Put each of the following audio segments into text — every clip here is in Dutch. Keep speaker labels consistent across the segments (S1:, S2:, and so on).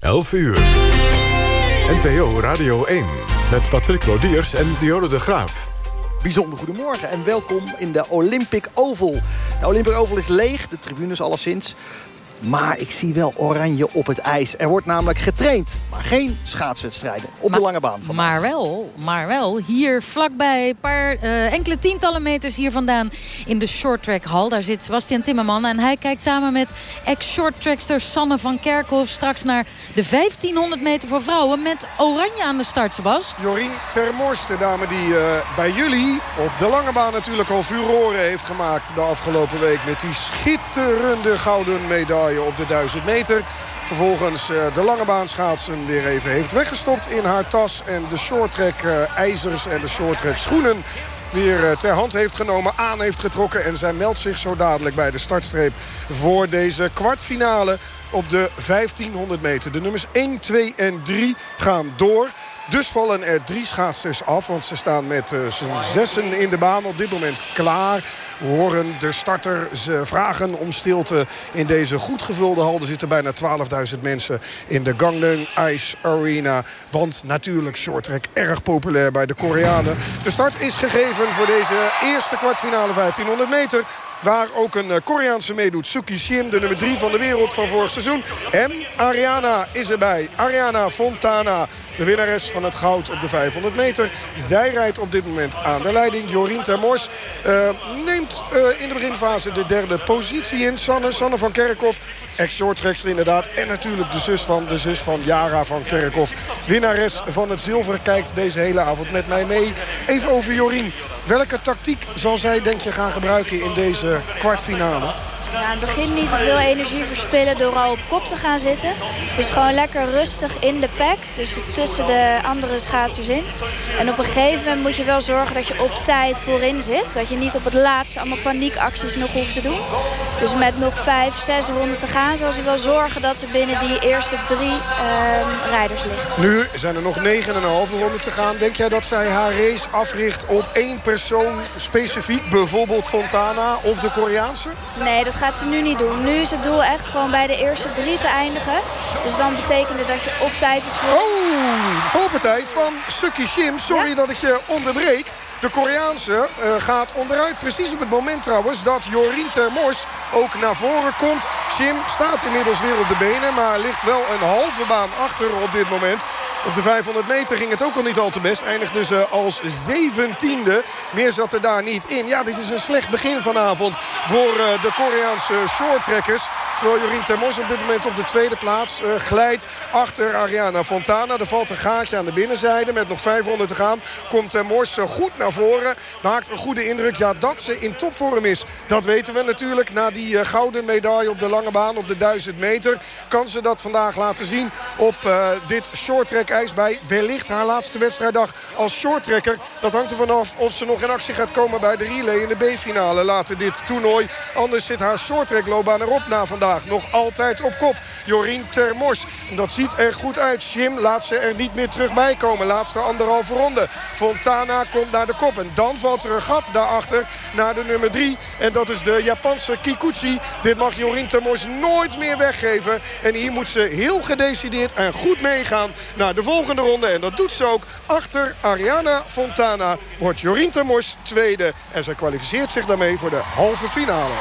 S1: 11 uur. NPO Radio 1 met Patrick Lodiers en Diode de Graaf.
S2: Bijzonder goedemorgen en welkom in de Olympic Oval. De Olympic Oval is leeg, de tribunes alleszins. Maar ik zie wel oranje op het ijs. Er wordt namelijk getraind, maar geen schaatswedstrijden op de lange baan.
S3: Vandaag. Maar wel, maar wel. Hier vlakbij, een paar uh, enkele tientallen meters hier vandaan... in de shorttrackhal. Daar zit Sebastian Timmerman. En hij kijkt samen met ex-shorttrackster Sanne van Kerkhoff... straks naar de 1500 meter voor vrouwen... met oranje aan de start, Sebas.
S4: Jorien Termors, de dame die uh, bij jullie op de lange baan... natuurlijk al furoren heeft gemaakt de afgelopen week... met die schitterende gouden medaille op de 1000 meter. Vervolgens uh, de lange baan schaatsen weer even heeft weggestopt in haar tas. En de shorttrack uh, ijzers en de shorttrack schoenen weer uh, ter hand heeft genomen, aan heeft getrokken. En zij meldt zich zo dadelijk bij de startstreep voor deze kwartfinale op de 1500 meter. De nummers 1, 2 en 3 gaan door. Dus vallen er drie schaatsers af. Want ze staan met z'n zessen in de baan op dit moment klaar. Horen de starter ze vragen om stilte in deze goed gevulde hal. Er zitten bijna 12.000 mensen in de Gangneung Ice Arena. Want natuurlijk shorttrack erg populair bij de Koreanen. De start is gegeven voor deze eerste kwartfinale 1500 meter. Waar ook een Koreaanse meedoet. Suki Shim, de nummer 3 van de wereld van vorig seizoen. En Ariana is erbij. Ariana Fontana. De winnares van het goud op de 500 meter. Zij rijdt op dit moment aan de leiding. Jorien Termors uh, neemt uh, in de beginfase de derde positie in. Sanne, Sanne van Kerkhoff. Ex-shorttrekster inderdaad. En natuurlijk de zus van, de zus van Jara van Kerkhoff. Winnares van het zilver kijkt deze hele avond met mij mee. Even over Jorien. Welke tactiek zal zij denk je gaan gebruiken in deze kwartfinale?
S5: Ja, in het begin niet te veel energie verspillen door al op kop te gaan zitten. Dus gewoon lekker rustig in de pack. Dus tussen de andere schaatsers in. En op een gegeven moment moet je wel zorgen dat je op tijd voorin zit. Dat je niet op het laatste allemaal paniekacties nog hoeft te doen. Dus met nog vijf, zes ronden te gaan... zal ze wel zorgen dat ze binnen die eerste drie uh, rijders ligt.
S4: Nu zijn er nog negen en een halve ronden te gaan. Denk jij dat zij haar race africht op één persoon specifiek? Bijvoorbeeld Fontana of de Koreaanse?
S5: Nee, dat gaat ze nu niet doen. Nu is het doel echt gewoon bij de eerste drie te eindigen. Dus dan betekent het dat je op tijd is voor...
S4: Oh, valpartij van Suki Shim. Sorry ja? dat ik je onderbreek. De Koreaanse uh, gaat onderuit. Precies op het moment trouwens dat Jorien Termors ook naar voren komt. Shim staat inmiddels weer op de benen. Maar ligt wel een halve baan achter op dit moment. Op de 500 meter ging het ook al niet al te best. Eindigde ze als zeventiende. Meer zat er daar niet in. Ja, dit is een slecht begin vanavond voor uh, de Koreaanse shorttrekkers. Terwijl Jorien Termors op dit moment op de tweede plaats glijdt achter Ariana Fontana. Er valt een gaatje aan de binnenzijde met nog 500 te gaan. Komt Termors goed naar voren. Maakt een goede indruk. Ja, dat ze in topvorm is, dat weten we natuurlijk. Na die uh, gouden medaille op de lange baan op de 1000 meter... kan ze dat vandaag laten zien op uh, dit shorttrack-ijs... bij wellicht haar laatste wedstrijddag als shorttrekker. Dat hangt er vanaf of ze nog in actie gaat komen bij de relay in de B-finale later dit toernooi. Anders zit haar shorttrackloopbaan erop na vandaag. Nog altijd op kop. Jorien Termors. Dat ziet er goed uit. Jim laat ze er niet meer terug bij komen. Laatste anderhalve ronde. Fontana komt naar de En dan valt er een gat daarachter naar de nummer 3. En dat is de Japanse Kikuchi. Dit mag Jorien Termors nooit meer weggeven. En hier moet ze heel gedecideerd en goed meegaan naar de volgende ronde. En dat doet ze ook achter Ariana Fontana. Wordt Jorien Termors tweede. En zij kwalificeert zich daarmee voor de halve finale.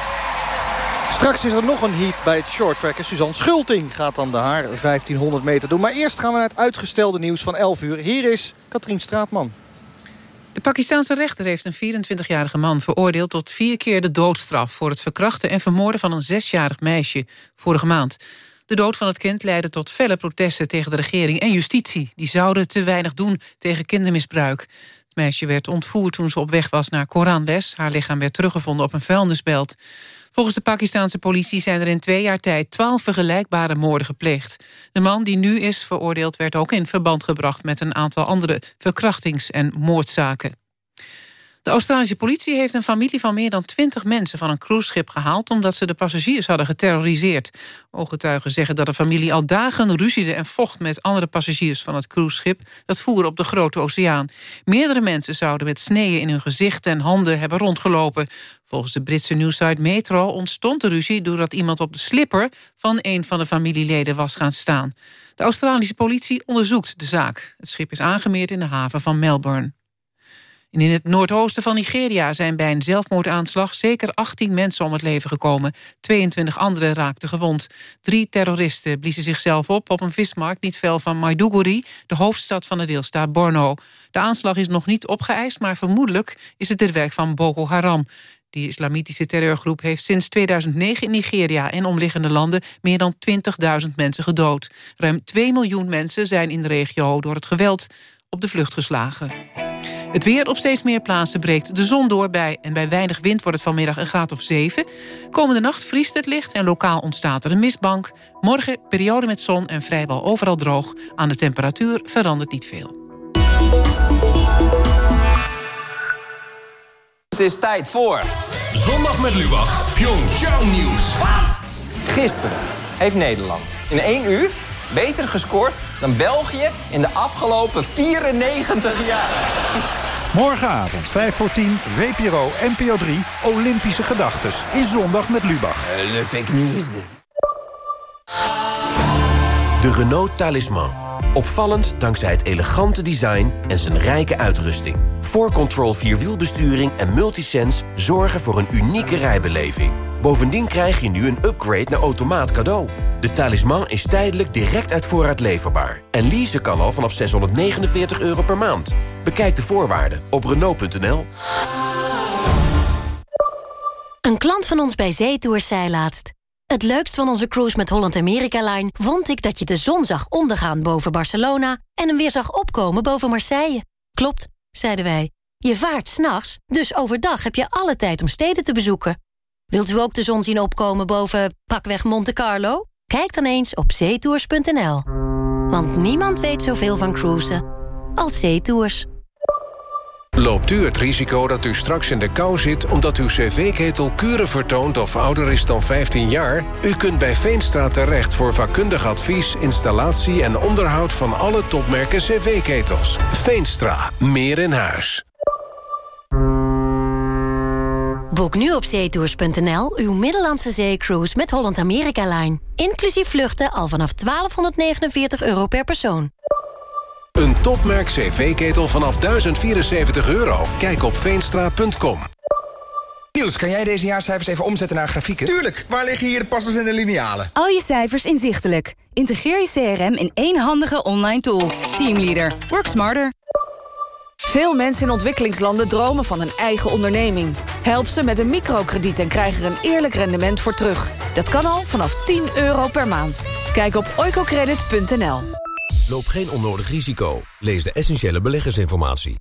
S2: Straks is er nog een heat bij het shorttracker. Suzanne Schulting gaat dan de haar 1500 meter doen. Maar eerst gaan we naar het uitgestelde nieuws van 11 uur. Hier is Katrien Straatman.
S6: De Pakistanse rechter heeft een 24-jarige man veroordeeld... tot vier keer de doodstraf voor het verkrachten en vermoorden... van een zesjarig meisje vorige maand. De dood van het kind leidde tot felle protesten tegen de regering en justitie. Die zouden te weinig doen tegen kindermisbruik. Het meisje werd ontvoerd toen ze op weg was naar Koranles. Haar lichaam werd teruggevonden op een vuilnisbelt. Volgens de Pakistanse politie zijn er in twee jaar tijd... twaalf vergelijkbare moorden gepleegd. De man die nu is veroordeeld werd ook in verband gebracht... met een aantal andere verkrachtings- en moordzaken. De Australische politie heeft een familie van meer dan 20 mensen... van een cruiseschip gehaald omdat ze de passagiers hadden geterroriseerd. Ooggetuigen zeggen dat de familie al dagen ruziede en vocht... met andere passagiers van het cruiseschip dat voer op de Grote Oceaan. Meerdere mensen zouden met sneeën in hun gezicht en handen hebben rondgelopen. Volgens de Britse nieuwsite Metro ontstond de ruzie... doordat iemand op de slipper van een van de familieleden was gaan staan. De Australische politie onderzoekt de zaak. Het schip is aangemeerd in de haven van Melbourne. In het noordoosten van Nigeria zijn bij een zelfmoordaanslag... zeker 18 mensen om het leven gekomen. 22 anderen raakten gewond. Drie terroristen bliezen zichzelf op op een vismarkt... niet ver van Maiduguri, de hoofdstad van de deelstaat Borno. De aanslag is nog niet opgeëist, maar vermoedelijk is het het werk van Boko Haram. Die islamitische terreurgroep heeft sinds 2009 in Nigeria en omliggende landen meer dan 20.000 mensen gedood. Ruim 2 miljoen mensen zijn in de regio door het geweld op de vlucht geslagen. Het weer op steeds meer plaatsen breekt de zon door bij... en bij weinig wind wordt het vanmiddag een graad of 7. Komende nacht vriest het licht en lokaal ontstaat er een mistbank. Morgen periode met zon en vrijwel overal droog. Aan de temperatuur verandert niet veel.
S7: Het is tijd voor...
S8: Zondag met Lubach, Pyeongchang Nieuws.
S7: Wat? Gisteren heeft Nederland in één uur beter gescoord dan België in de afgelopen 94 jaar.
S9: Morgenavond, 5 voor 10, VPRO, NPO 3, Olympische Gedachtes. In Zondag met Lubach.
S7: Uh, le fake news.
S10: De Renault Talisman. Opvallend dankzij het elegante design en zijn rijke uitrusting. 4Control Vierwielbesturing en Multisense zorgen voor een unieke rijbeleving. Bovendien krijg je nu een upgrade naar automaat cadeau. De talisman is tijdelijk direct uit voorraad leverbaar. En leasen kan al vanaf 649 euro per maand. Bekijk de voorwaarden op Renault.nl.
S11: Een klant van ons bij Zeetours zei laatst... Het leukst van onze cruise met Holland America Line vond ik dat je de zon zag ondergaan boven Barcelona en hem weer zag opkomen boven Marseille. Klopt, zeiden wij. Je vaart s'nachts, dus overdag heb je alle tijd om steden te bezoeken. Wilt u ook de zon zien opkomen boven pakweg Monte Carlo? Kijk dan eens op zeetours.nl. Want niemand weet zoveel van cruisen als Zeetours.
S12: Loopt u het risico dat u straks in de kou zit... omdat uw cv-ketel kuren vertoont of ouder is dan 15 jaar? U kunt bij Veenstra terecht voor vakkundig advies... installatie en onderhoud van alle topmerken cv-ketels. Veenstra. Meer in huis.
S11: Boek nu op zeetours.nl uw Middellandse zeecruise met Holland America Line. Inclusief vluchten al vanaf 1249 euro per persoon.
S12: Een topmerk cv-ketel vanaf 1074 euro. Kijk op veenstra.com.
S13: Niels, kan jij deze jaarcijfers even omzetten naar grafieken?
S14: Tuurlijk, waar liggen hier de passers en de linealen?
S15: Al je cijfers inzichtelijk. Integreer je CRM in één handige online tool. Teamleader. Work smarter.
S16: Veel mensen in ontwikkelingslanden dromen van een eigen onderneming. Help ze met een microkrediet en krijg er een eerlijk rendement voor terug. Dat kan al vanaf 10 euro per maand. Kijk op oicocredit.nl.
S17: Loop geen onnodig risico. Lees de essentiële beleggersinformatie.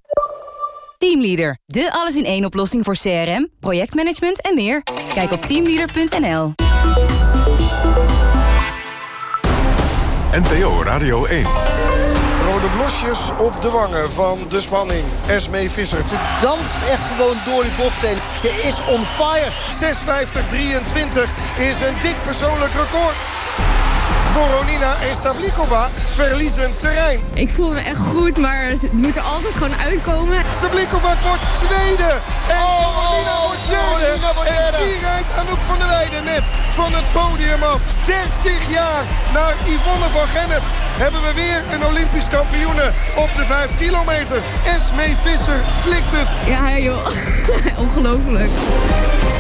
S15: Teamleader, de alles-in-één oplossing voor CRM, projectmanagement en meer. Kijk op teamleader.nl.
S1: NPO Radio 1.
S4: Rode blosjes op de wangen van de spanning. Esme Visser.
S2: Ze danst echt gewoon door die bocht heen. Ze is on fire.
S4: 6.50-23 is een dik persoonlijk record. Voronina en Sablikova verliezen terrein.
S18: Ik voel me echt goed, maar het moet er altijd gewoon uitkomen.
S4: Sablikova wordt tweede. En oh, Voronina oh, wordt derde. Wordt derde. En die rijdt Anouk van der Weijden net van het podium af. 30 jaar naar Yvonne van Gennep hebben we weer een Olympisch kampioene op de 5 kilometer. Esme Visser flikt het.
S18: Ja joh, ongelooflijk.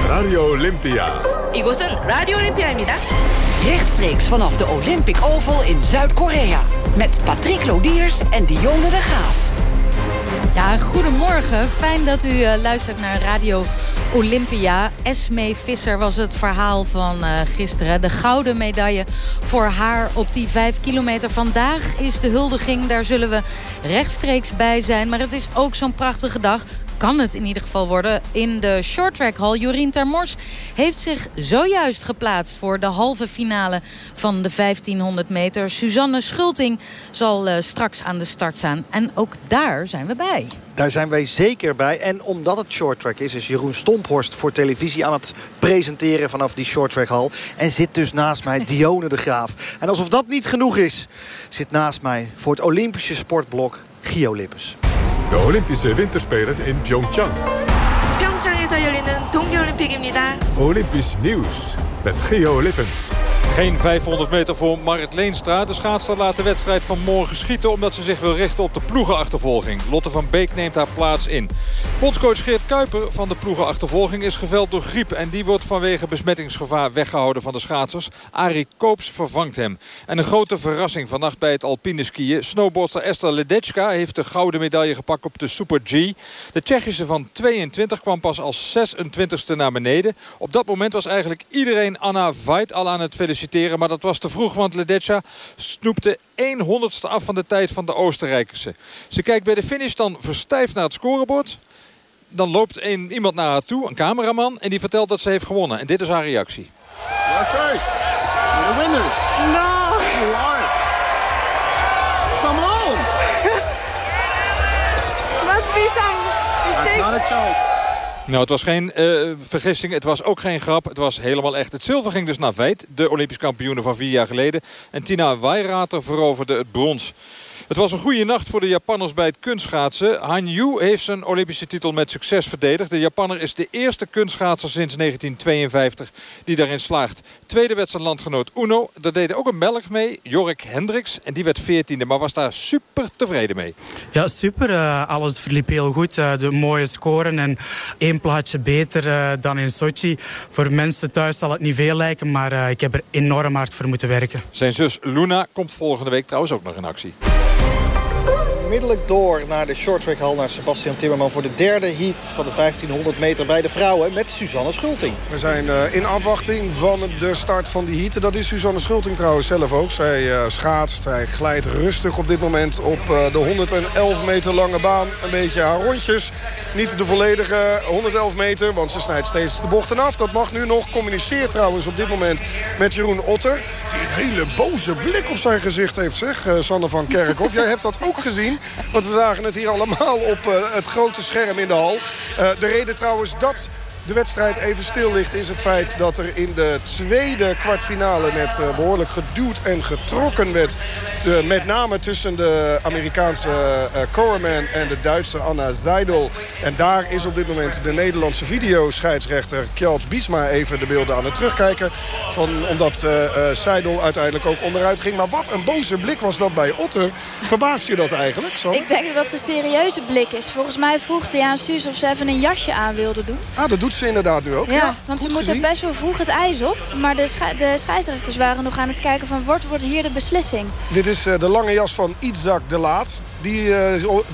S1: Radio Olympia.
S19: 이곳은 Radio Olympia입니다.
S20: Rechtstreeks vanaf de Olympic Oval in Zuid-Korea. Met Patrick Lodiers en Dionne de Graaf.
S3: Ja, goedemorgen. Fijn dat u uh, luistert naar Radio Olympia. Esme Visser was het verhaal van uh, gisteren. De gouden medaille voor haar op die vijf kilometer. Vandaag is de huldiging, daar zullen we rechtstreeks bij zijn. Maar het is ook zo'n prachtige dag kan het in ieder geval worden. In de shorttrackhal, Jorien Termors heeft zich zojuist geplaatst... voor de halve finale van de 1500 meter. Suzanne Schulting zal uh, straks aan de start staan. En ook daar zijn we bij.
S2: Daar zijn wij zeker bij. En omdat het shorttrack is, is Jeroen Stomphorst voor televisie aan het presenteren vanaf die shorttrackhal. En zit dus naast mij Dione de Graaf. En alsof dat niet genoeg is, zit naast mij voor het Olympische sportblok Gio Lippes.
S1: De Olympische Winterspelen in Pyeongchang.
S9: 평창에서 열리는 동계올림픽입니다.
S1: Olympisch nieuws met Gio Lippens.
S21: Geen 500 meter voor Marit Leenstra. De schaatster laat de wedstrijd van morgen schieten... omdat ze zich wil richten op de ploegenachtervolging. Lotte van Beek neemt haar plaats in. Bondscoach Geert Kuiper van de ploegenachtervolging is geveld door griep... en die wordt vanwege besmettingsgevaar weggehouden van de schaatsers. Arie Koops vervangt hem. En een grote verrassing vannacht bij het alpine skiën. Snowboardster Esther Ledecka heeft de gouden medaille gepakt op de Super G. De Tsjechische van 22 kwam pas als 26e naar beneden. Op dat moment was eigenlijk iedereen Anna Veit al aan het feliciteren maar dat was te vroeg, want Ledecca snoepte 1 honderdste af van de tijd van de Oostenrijkerse. Ze kijkt bij de finish dan verstijfd naar het scorebord. Dan loopt een, iemand naar haar toe, een cameraman, en die vertelt dat ze heeft gewonnen. En dit is haar reactie.
S22: first. You're the winner. No.
S21: Nou, het was geen uh, vergissing. Het was ook geen grap. Het was helemaal echt. Het zilver ging dus naar Veit. De Olympisch kampioene van vier jaar geleden. En Tina Weirater veroverde het brons. Het was een goede nacht voor de Japanners bij het kunstschaatsen. Han Yu heeft zijn Olympische titel met succes verdedigd. De Japanner is de eerste kunstschaatser sinds 1952 die daarin slaagt. Tweede werd zijn landgenoot Uno. Daar deed ook een Belg mee, Jorik Hendricks. En die werd veertiende, maar was daar super tevreden mee.
S23: Ja, super. Uh, alles verliep heel goed. Uh, de mooie scoren en één plaatje beter uh, dan in Sochi. Voor mensen thuis zal het niet veel lijken, maar ik heb er enorm hard voor moeten werken.
S21: Zijn zus Luna komt volgende week trouwens ook nog in actie
S2: onmiddellijk door naar de shorttrackhal... naar Sebastian Timmerman voor de derde heat van de 1500 meter bij de vrouwen... met Suzanne Schulting.
S4: We zijn uh, in afwachting van de start van die heat. Dat is Suzanne Schulting trouwens zelf ook. Zij uh, schaatst, hij glijdt rustig op dit moment op uh, de 111 meter lange baan. Een beetje haar rondjes. Niet de volledige 111 meter, want ze snijdt steeds de bochten af. Dat mag nu nog. Communiceert trouwens op dit moment met Jeroen Otter. Die een hele boze blik op zijn gezicht heeft, zeg, Sander van Kerkhoff. Jij hebt dat ook gezien. Want we zagen het hier allemaal op uh, het grote scherm in de hal. Uh, de reden trouwens dat de wedstrijd even stil ligt... is het feit dat er in de tweede kwartfinale... met uh, behoorlijk geduwd en getrokken werd. De, met name tussen de Amerikaanse uh, Corman en de Duitse Anna Seidel. En daar is op dit moment de Nederlandse videoscheidsrechter... Kjeld Biesma even de beelden aan het terugkijken. Van, omdat uh, Seidel uiteindelijk ook onderuit ging. Maar wat een boze blik was dat bij Otter. Verbaast je dat eigenlijk, Sam?
S5: Ik denk dat het een serieuze blik is. Volgens mij vroeg hij aan Suus of ze even een jasje aan wilde doen.
S4: Ah, dat doet ze inderdaad nu ook.
S5: Ja, ja want ze moeten best wel vroeg het ijs op. Maar de, de scheidsrechters waren nog aan het kijken van... wordt, wordt hier de beslissing?
S4: Dit is uh, de lange jas van Itzak de Laat. Die, uh,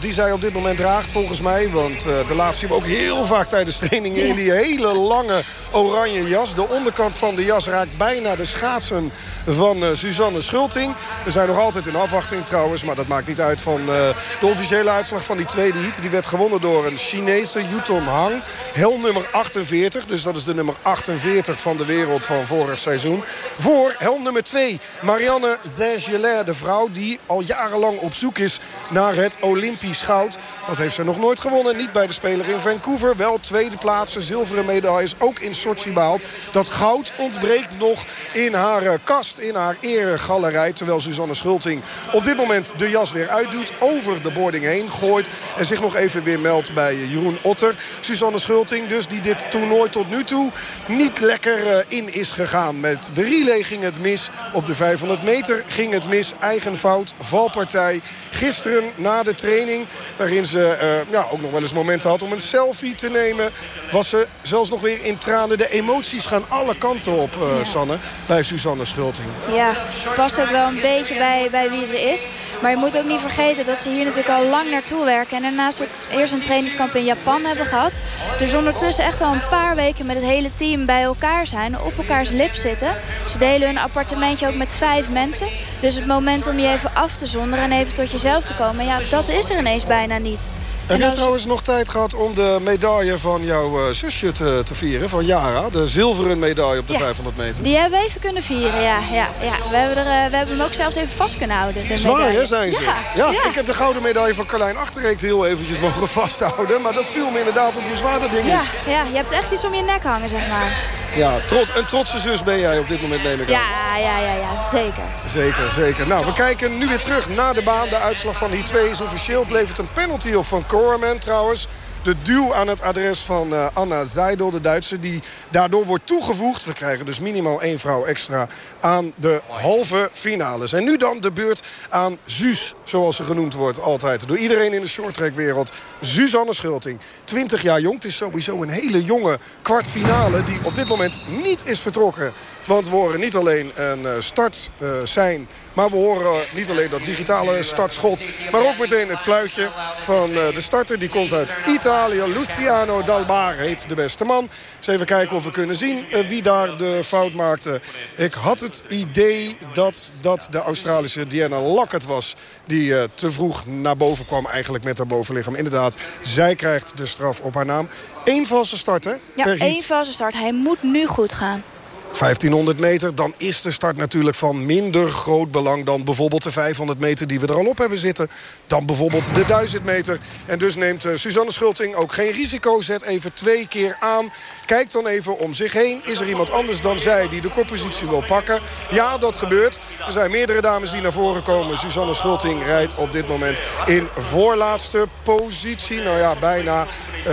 S4: die zij op dit moment draagt volgens mij. Want uh, de Laat zien we ook heel vaak tijdens trainingen... Ja. in die hele lange oranje jas. De onderkant van de jas raakt bijna de schaatsen van Suzanne Schulting. We zijn nog altijd in afwachting trouwens. Maar dat maakt niet uit van de officiële uitslag van die tweede heat. Die werd gewonnen door een Chinese, Yuton Hang. Hel nummer 48. Dus dat is de nummer 48 van de wereld van vorig seizoen. Voor helm nummer 2, Marianne Saint-Gelais. De vrouw die al jarenlang op zoek is naar het Olympisch goud. Dat heeft ze nog nooit gewonnen. Niet bij de speler in Vancouver. Wel tweede plaatsen, zilveren medailles. Ook in Sochi behaald. Dat goud ontbreekt nog in haar kast, in haar eregalerij. Terwijl Suzanne Schulting op dit moment de jas weer uitdoet. Over de boarding heen gooit. En zich nog even weer meldt bij Jeroen Otter. Suzanne Schulting dus die dit toernooi tot nu toe niet lekker in is gegaan. Met de relay ging het mis. Op de 500 meter ging het mis. Eigen fout, valpartij. Gisteren na de training, waarin ze uh, ja, ook nog wel eens momenten had om een selfie te nemen... was ze zelfs nog weer in tranen. De emoties gaan alle kanten op, uh, ja. Sanne, bij Suzanne Schulting.
S5: Ja, past ook wel een beetje bij, bij wie ze is. Maar je moet ook niet vergeten dat ze hier natuurlijk al lang naartoe werken. En daarnaast ook eerst een trainingskamp in Japan hebben gehad. Dus ondertussen echt een paar weken met het hele team bij elkaar zijn. Op elkaars lip zitten. Ze delen hun appartementje ook met vijf mensen. Dus het moment om je even af te zonderen en even tot jezelf te komen. Ja, dat is er ineens bijna niet.
S4: Heb jij trouwens nog tijd gehad om de medaille van jouw uh, zusje te, te, vieren? Van Yara, de zilveren medaille op de 500 meter.
S5: Die hebben we even kunnen vieren, ja. ja, ja. We, hebben er, uh, we hebben hem ook zelfs even vast kunnen houden. De
S4: Zwaar, hè, zijn ze? Ja, ja, ik heb de gouden medaille van Carlijn Achterreek heel eventjes mogen vasthouden. Maar dat viel me inderdaad op hoe zwaar dat ding
S5: ja,
S4: is.
S5: Ja, je hebt echt iets om je nek hangen, zeg maar.
S4: Ja, trots, een trotse zus ben jij op dit moment, neem ik aan.
S5: Ja, ja, ja, ja, zeker.
S4: Zeker, zeker. Nou, we kijken nu weer terug naar de baan. De uitslag van die 2 is officieel. Het levert een penalty op van Corman trouwens de duw aan het adres van uh, Anna Seidel, de Duitse... die daardoor wordt toegevoegd. We krijgen dus minimaal één vrouw extra aan de halve finales. En nu dan de beurt aan Suus, zoals ze genoemd wordt altijd. Door iedereen in de shorttrackwereld. Suzanne Schulting, 20 jaar jong. Het is sowieso een hele jonge kwartfinale die op dit moment niet is vertrokken. Want we horen niet alleen een start uh, zijn maar we horen niet alleen dat digitale startschot... maar ook meteen het fluitje van de starter. Die komt uit Italië. Luciano Dalbar heet de beste man. Eens even kijken of we kunnen zien wie daar de fout maakte. Ik had het idee dat dat de Australische Diana Lockett was... die te vroeg naar boven kwam eigenlijk met haar bovenlichaam. Inderdaad, zij krijgt de straf op haar naam. Eén valse start, hè?
S5: Ja, één valse start. Hij moet nu goed gaan.
S4: 1500 meter, dan is de start natuurlijk van minder groot belang... dan bijvoorbeeld de 500 meter die we er al op hebben zitten. Dan bijvoorbeeld de 1000 meter. En dus neemt uh, Suzanne Schulting ook geen risico. Zet even twee keer aan. Kijkt dan even om zich heen. Is er iemand anders dan zij die de koppositie wil pakken? Ja, dat gebeurt. Er zijn meerdere dames die naar voren komen. Suzanne Schulting rijdt op dit moment in voorlaatste positie. Nou ja, bijna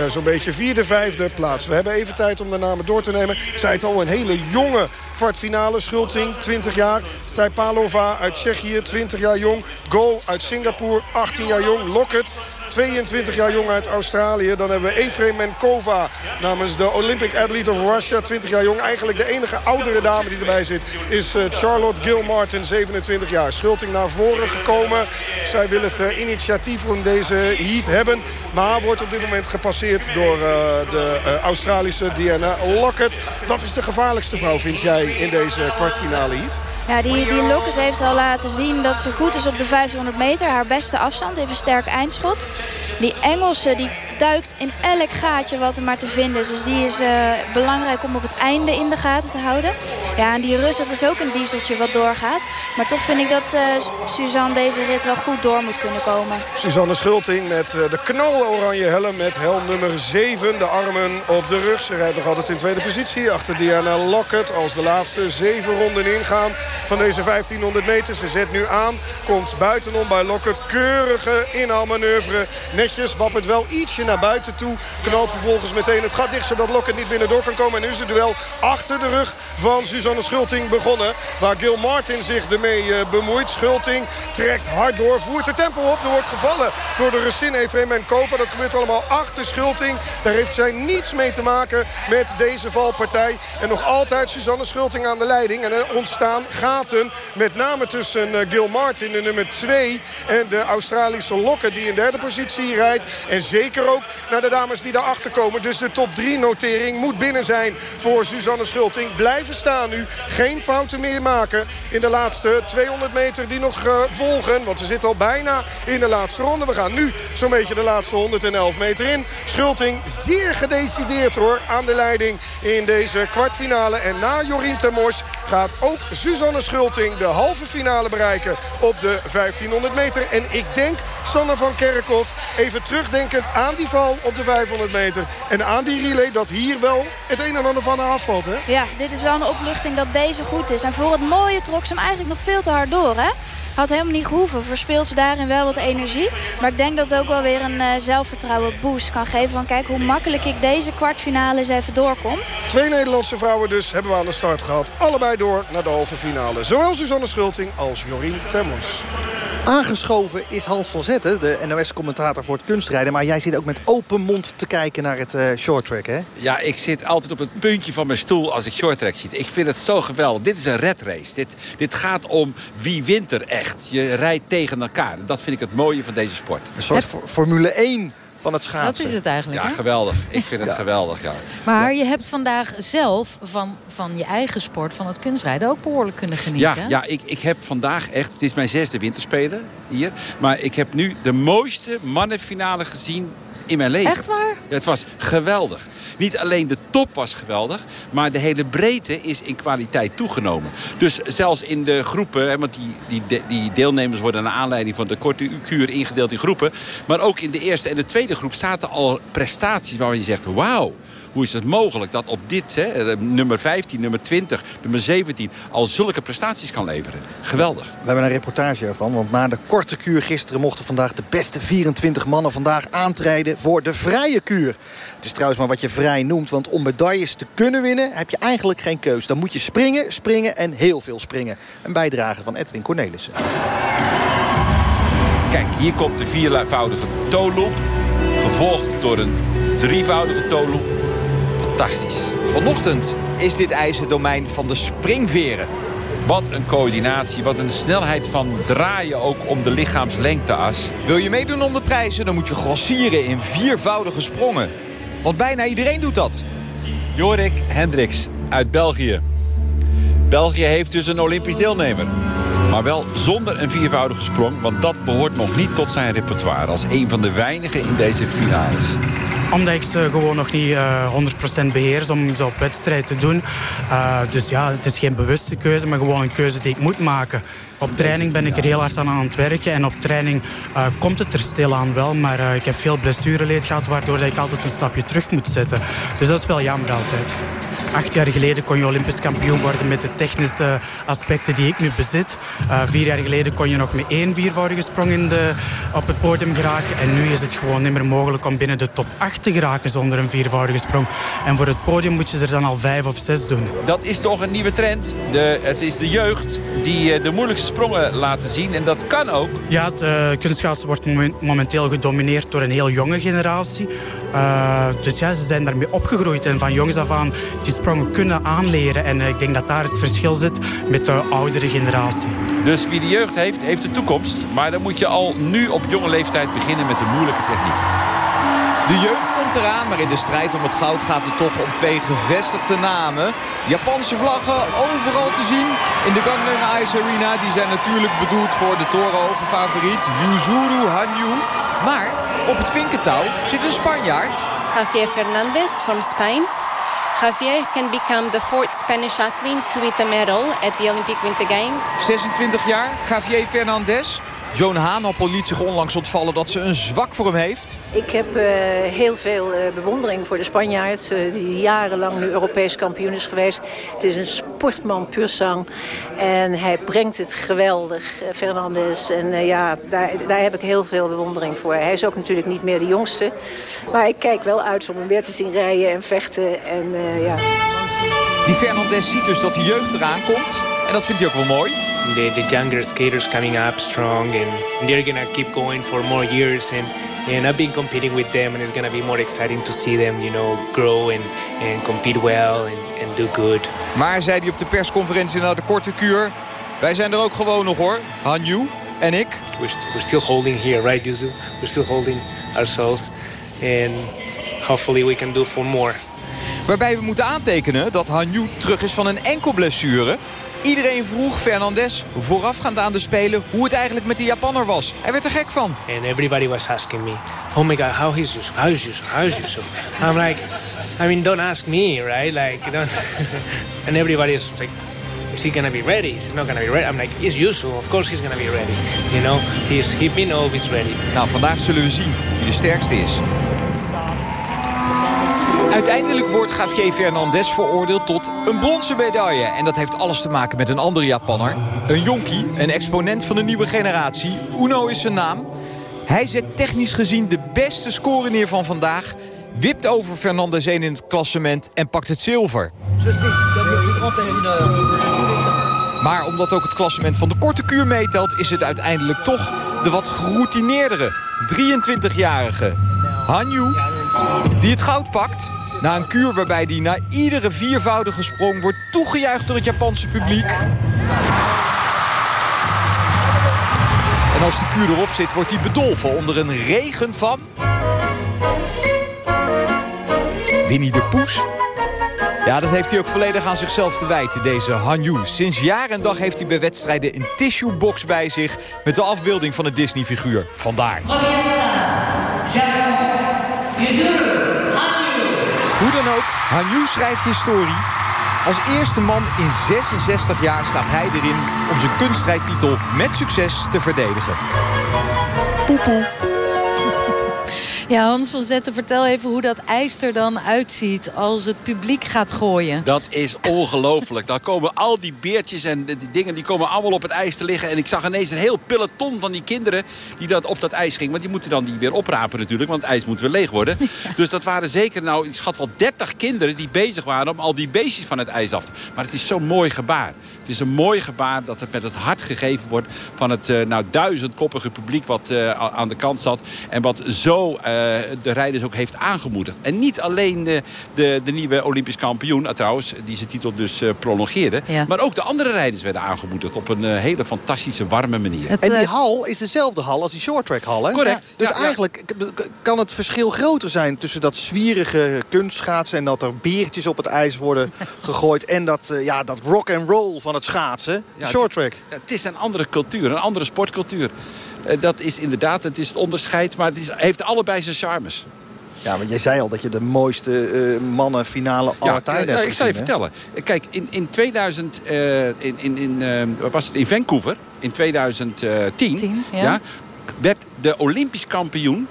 S4: zo'n beetje vierde, vijfde plaats. We hebben even tijd om de namen door te nemen. Zij het al een hele jonge kwartfinale. Schulting, 20 jaar. Stijpalova uit Tsjechië, 20 jaar jong. Go uit Singapore, 18 jaar jong. Lockett, 22 jaar jong uit Australië. Dan hebben we Efrem Menkova namens de Olympic Athlete of Russia. 20 jaar jong. Eigenlijk de enige oudere dame die erbij zit is uh, Charlotte Gilmartin, 27 jaar. Schulting naar voren gekomen. Zij wil het uh, initiatief van deze heat hebben. Maar wordt op dit moment gepasseerd door uh, de Australische Diana Lockett. Wat is de gevaarlijkste vrouw, vind jij, in deze kwartfinale heat?
S5: Ja, die, die heeft al laten zien dat ze goed is op de 500 meter. Haar beste afstand, een sterk eindschot. Die Engelse die duikt in elk gaatje wat er maar te vinden is. Dus die is uh, belangrijk om op het einde in de gaten te houden. Ja, en die Rus, dat is ook een dieseltje wat doorgaat. Maar toch vind ik dat uh, Suzanne deze rit wel goed door moet kunnen komen.
S4: Suzanne Schulting met uh, de knaloranje helm met helm nummer 7. De armen op de rug. Ze rijdt nog altijd in tweede positie. Achter Diana Lockett als de laatste zeven ronden ingaan van deze 1500 meter. Ze zet nu aan. Komt buitenom bij Lockett. Keurige inhaalmanoeuvre. Netjes wappert wel ietsje naar buiten toe. Knalt vervolgens meteen het gat dicht zodat Lockett niet binnen door kan komen. En nu is het duel achter de rug van Suzanne Schulting begonnen. Waar Gil Martin zich ermee uh, bemoeit. Schulting trekt hard door. Voert de tempo op. Er wordt gevallen door de Russin Efremenkova. Dat gebeurt allemaal achter Schulting. Daar heeft zij niets mee te maken met deze valpartij. En nog altijd Suzanne Schulting aan de leiding. En er ontstaan gaten. Met name tussen uh, Gil Martin, de nummer 2. En de Australische Lockett die in derde positie rijdt. En zeker ook naar de dames die daarachter komen. Dus de top 3 notering moet binnen zijn voor Suzanne Schulting. Blijven staan nu. Geen fouten meer maken in de laatste 200 meter die nog uh, volgen. Want we zitten al bijna in de laatste ronde. We gaan nu zo'n beetje de laatste 111 meter in. Schulting zeer gedecideerd hoor aan de leiding in deze kwartfinale. En na Jorien Termors gaat ook Suzanne Schulting de halve finale bereiken op de 1500 meter. En ik denk Sanne van Kerkhoff even terugdenkend aan die val op de 500 meter. En aan die relay dat hier wel het een en ander van afvalt. Hè?
S5: Ja, dit is wel een opluchting dat deze goed is. En voor het mooie trok ze hem eigenlijk nog veel te hard door. Hè? Had helemaal niet gehoeven. Verspeelt ze daarin wel wat energie. Maar ik denk dat het ook wel weer een uh, zelfvertrouwen boost kan geven. Van kijk hoe makkelijk ik deze kwartfinale eens even doorkom.
S4: Twee Nederlandse vrouwen dus hebben we aan de start gehad. Allebei door naar de halve finale. Zowel Suzanne Schulting als Jorien Termors.
S2: Aangeschoven is Hans van Zetten, de NOS-commentator voor het kunstrijden. Maar jij zit ook met open mond te kijken naar het uh, shorttrack, hè?
S24: Ja, ik zit altijd op het puntje van mijn stoel als ik shorttrack zie. Ik vind het zo geweldig. Dit is een red race. Dit, dit gaat om wie wint er echt. Je rijdt tegen elkaar. Dat vind ik het mooie van deze sport.
S2: Een soort Formule 1 van het schaatsen.
S3: Dat is het eigenlijk,
S24: Ja,
S3: hè?
S24: geweldig. Ik vind het geweldig, ja.
S3: Maar je hebt vandaag zelf van, van je eigen sport, van het kunstrijden... ook behoorlijk kunnen genieten.
S24: Ja, ja ik, ik heb vandaag echt... Het is mijn zesde winterspelen hier. Maar ik heb nu de mooiste mannenfinale gezien in mijn leven.
S3: Echt waar?
S24: Ja, het was geweldig. Niet alleen de top was geweldig, maar de hele breedte is in kwaliteit toegenomen. Dus zelfs in de groepen, hè, want die, die, die deelnemers worden naar aanleiding van de korte kuur ingedeeld in groepen. Maar ook in de eerste en de tweede groep zaten al prestaties waarvan je zegt, wauw. Hoe is het mogelijk dat op dit, hè, eh, nummer 15, nummer 20, nummer 17... al zulke prestaties kan leveren? Geweldig.
S2: We hebben een reportage ervan, want na de korte kuur gisteren... mochten vandaag de beste 24 mannen vandaag aantreden voor de vrije kuur. Het is trouwens maar wat je vrij noemt, want om medailles te kunnen winnen... heb je eigenlijk geen keus. Dan moet je springen, springen en heel veel springen. Een bijdrage van Edwin Cornelissen.
S24: Kijk, hier komt de viervoudige toe-loop. Gevolgd door een drievoudige toe-loop. Fantastisch.
S25: Vanochtend is dit ijs het domein van de springveren.
S24: Wat een coördinatie, wat een snelheid van draaien ook om de lichaamslengteas.
S25: Wil je meedoen om de prijzen, dan moet je grossieren in viervoudige sprongen. Want bijna iedereen doet dat.
S24: Jorik Hendricks uit België. België heeft dus een Olympisch deelnemer. Maar wel zonder een viervoudige sprong, want dat behoort nog niet tot zijn repertoire. Als een van de weinigen in deze finales.
S23: Omdat ik ze gewoon nog niet eh 100% beheers om ze op wedstrijd te doen. Uh, dus ja, het is geen bewuste keuze, maar gewoon een keuze die ik moet maken. Op training ben ik er heel hard aan aan het werken. En op training komt het er stilaan wel. Maar ik heb veel blessureleed gehad, waardoor ik altijd een stapje terug moet zetten. Dus dat is wel jammer altijd. Acht jaar geleden kon je Olympisch kampioen worden met de technische aspecten die ik nu bezit. Uh, vier jaar geleden kon je nog met één viervoudige sprong in de, op het podium geraken. En nu is het gewoon niet meer mogelijk om binnen de top 8 te geraken zonder een viervoudige sprong. En voor het podium moet je er dan al vijf of zes doen.
S24: Dat is toch een nieuwe trend. De, het is de jeugd die de moeilijkste sprongen laten zien. En dat kan ook.
S23: Ja, het uh, kunstschaatsen wordt momenteel gedomineerd door een heel jonge generatie. Uh, dus ja, ze zijn daarmee opgegroeid. En van jongs af aan kunnen aanleren. En uh, ik denk dat daar het verschil zit met de oudere generatie.
S24: Dus wie de jeugd heeft, heeft de toekomst. Maar dan moet je al nu op jonge leeftijd beginnen met de moeilijke technieken.
S25: De jeugd komt eraan, maar in de strijd om het goud gaat het toch om twee gevestigde namen. Japanse vlaggen overal te zien in de Gangnam Ice Arena. Die zijn natuurlijk bedoeld voor de torenhoge favoriet Yuzuru Hanyu. Maar op het vinkentouw zit een Spanjaard.
S26: Javier Fernandez from Spain. Javier can become the fourth Spanish athlete to win a medal at the Olympic Winter Games.
S25: 26 jaar, Javier Fernandez. Joan Haanhoppel liet zich onlangs ontvallen dat ze een zwak voor hem heeft.
S27: Ik heb uh, heel veel uh, bewondering voor de Spanjaard... Uh, die jarenlang nu Europees kampioen is geweest. Het is een sportman puur sang. En hij brengt het geweldig, Fernandez. En ja, daar, daar heb ik heel veel bewondering voor. Hij is ook natuurlijk niet meer de jongste. Maar ik kijk wel uit om hem weer te zien rijden en vechten. En, ja.
S25: Die Fernandez ziet dus dat de jeugd eraan komt. En dat vindt hij ook wel mooi.
S28: The, the younger skaters coming up strong and they're gonna keep going for more years and and I've been competing with them and it's gonna be more exciting to see them, you know, grow and, and compete well and, and do good.
S25: Maar zei hij op de persconferentie na de korte kuur, wij zijn er ook gewoon nog hoor, Hanyu en ik.
S28: We're, we're still holding here, right Yuzu? We're still holding ourselves and hopefully we can do for more.
S25: Waarbij we moeten aantekenen dat Hanyu terug is van een enkel blessure. Iedereen vroeg Fernandez voorafgaand aan de Spelen hoe het eigenlijk met de Japanner was. Hij werd er gek van.
S28: And everybody was asking me, oh my god, how is Yusuf? How is Yusuf? How is Yusuf? I'm like, I mean, don't ask me, right? Like, don't and everybody is like, is he gonna be ready? Is he not gonna be ready? I'm like, is Yusuf? Of course he's gonna be ready. You know, he's he been always ready.
S25: Nou, vandaag zullen we zien wie de sterkste is. Uiteindelijk wordt Javier Fernandez veroordeeld tot een bronzen medaille. En dat heeft alles te maken met een andere Japanner. Een jonkie, een exponent van de nieuwe generatie. Uno is zijn naam. Hij zet technisch gezien de beste score neer van vandaag. Wipt over Fernandez 1 in het klassement en pakt het zilver. Maar omdat ook het klassement van de korte kuur meetelt... is het uiteindelijk toch de wat geroutineerdere 23-jarige Hanyu... die het goud pakt... Na een kuur waarbij hij na iedere viervoudige sprong wordt toegejuicht door het Japanse publiek. En als die kuur erop zit, wordt hij bedolven onder een regen van... Winnie de Poes? Ja, dat heeft hij ook volledig aan zichzelf te wijten, deze Hanyu. Sinds jaar en dag heeft hij bij wedstrijden een tissuebox bij zich... met de afbeelding van een Disney-figuur. Vandaar. Ook, Hanyu schrijft historie. Als eerste man in 66 jaar staat hij erin om zijn kunststrijdtitel met succes te verdedigen. Poepoe.
S3: Ja, Hans van Zetten, vertel even hoe dat ijs er dan uitziet als het publiek gaat gooien.
S24: Dat is ongelooflijk. Dan komen al die beertjes en die dingen die komen allemaal op het ijs te liggen. En ik zag ineens een heel peloton van die kinderen die dat op dat ijs gingen. Want die moeten dan die weer oprapen natuurlijk, want het ijs moet weer leeg worden. Dus dat waren zeker, nou, ik schat wel 30 kinderen die bezig waren om al die beestjes van het ijs af te... Maar het is zo'n mooi gebaar. Het is een mooi gebaar dat het met het hart gegeven wordt... van het uh, nou, duizendkoppige publiek wat uh, aan de kant zat. En wat zo uh, de rijders ook heeft aangemoedigd. En niet alleen de, de, de nieuwe Olympisch kampioen, trouwens... die zijn titel dus prolongeerde. Ja. Maar ook de andere rijders werden aangemoedigd... op een hele fantastische, warme manier.
S2: Het, en die hal is dezelfde hal als die shorttrack hal, hè?
S24: Correct.
S2: Dus
S24: ja,
S2: eigenlijk kan het verschil groter zijn... tussen dat zwierige kunstschaatsen... en dat er beertjes op het ijs worden gegooid... en dat, ja, dat rock and roll van het schaatsen, ja, short track.
S24: Het, het, is een andere cultuur, een andere sportcultuur. Uh, dat is inderdaad, het is het onderscheid, maar het is, heeft allebei zijn charmes.
S2: Ja, maar jij zei al dat je de mooiste uh, mannenfinale aller
S24: ja,
S2: tijden
S24: ja,
S2: hebt
S24: Ik zal je
S2: gezien,
S24: vertellen. Kijk, in, in 2000, uh, in, in, in, was het in Vancouver, in 2010,
S3: 10, ja.
S24: ja, werd de Olympisch kampioen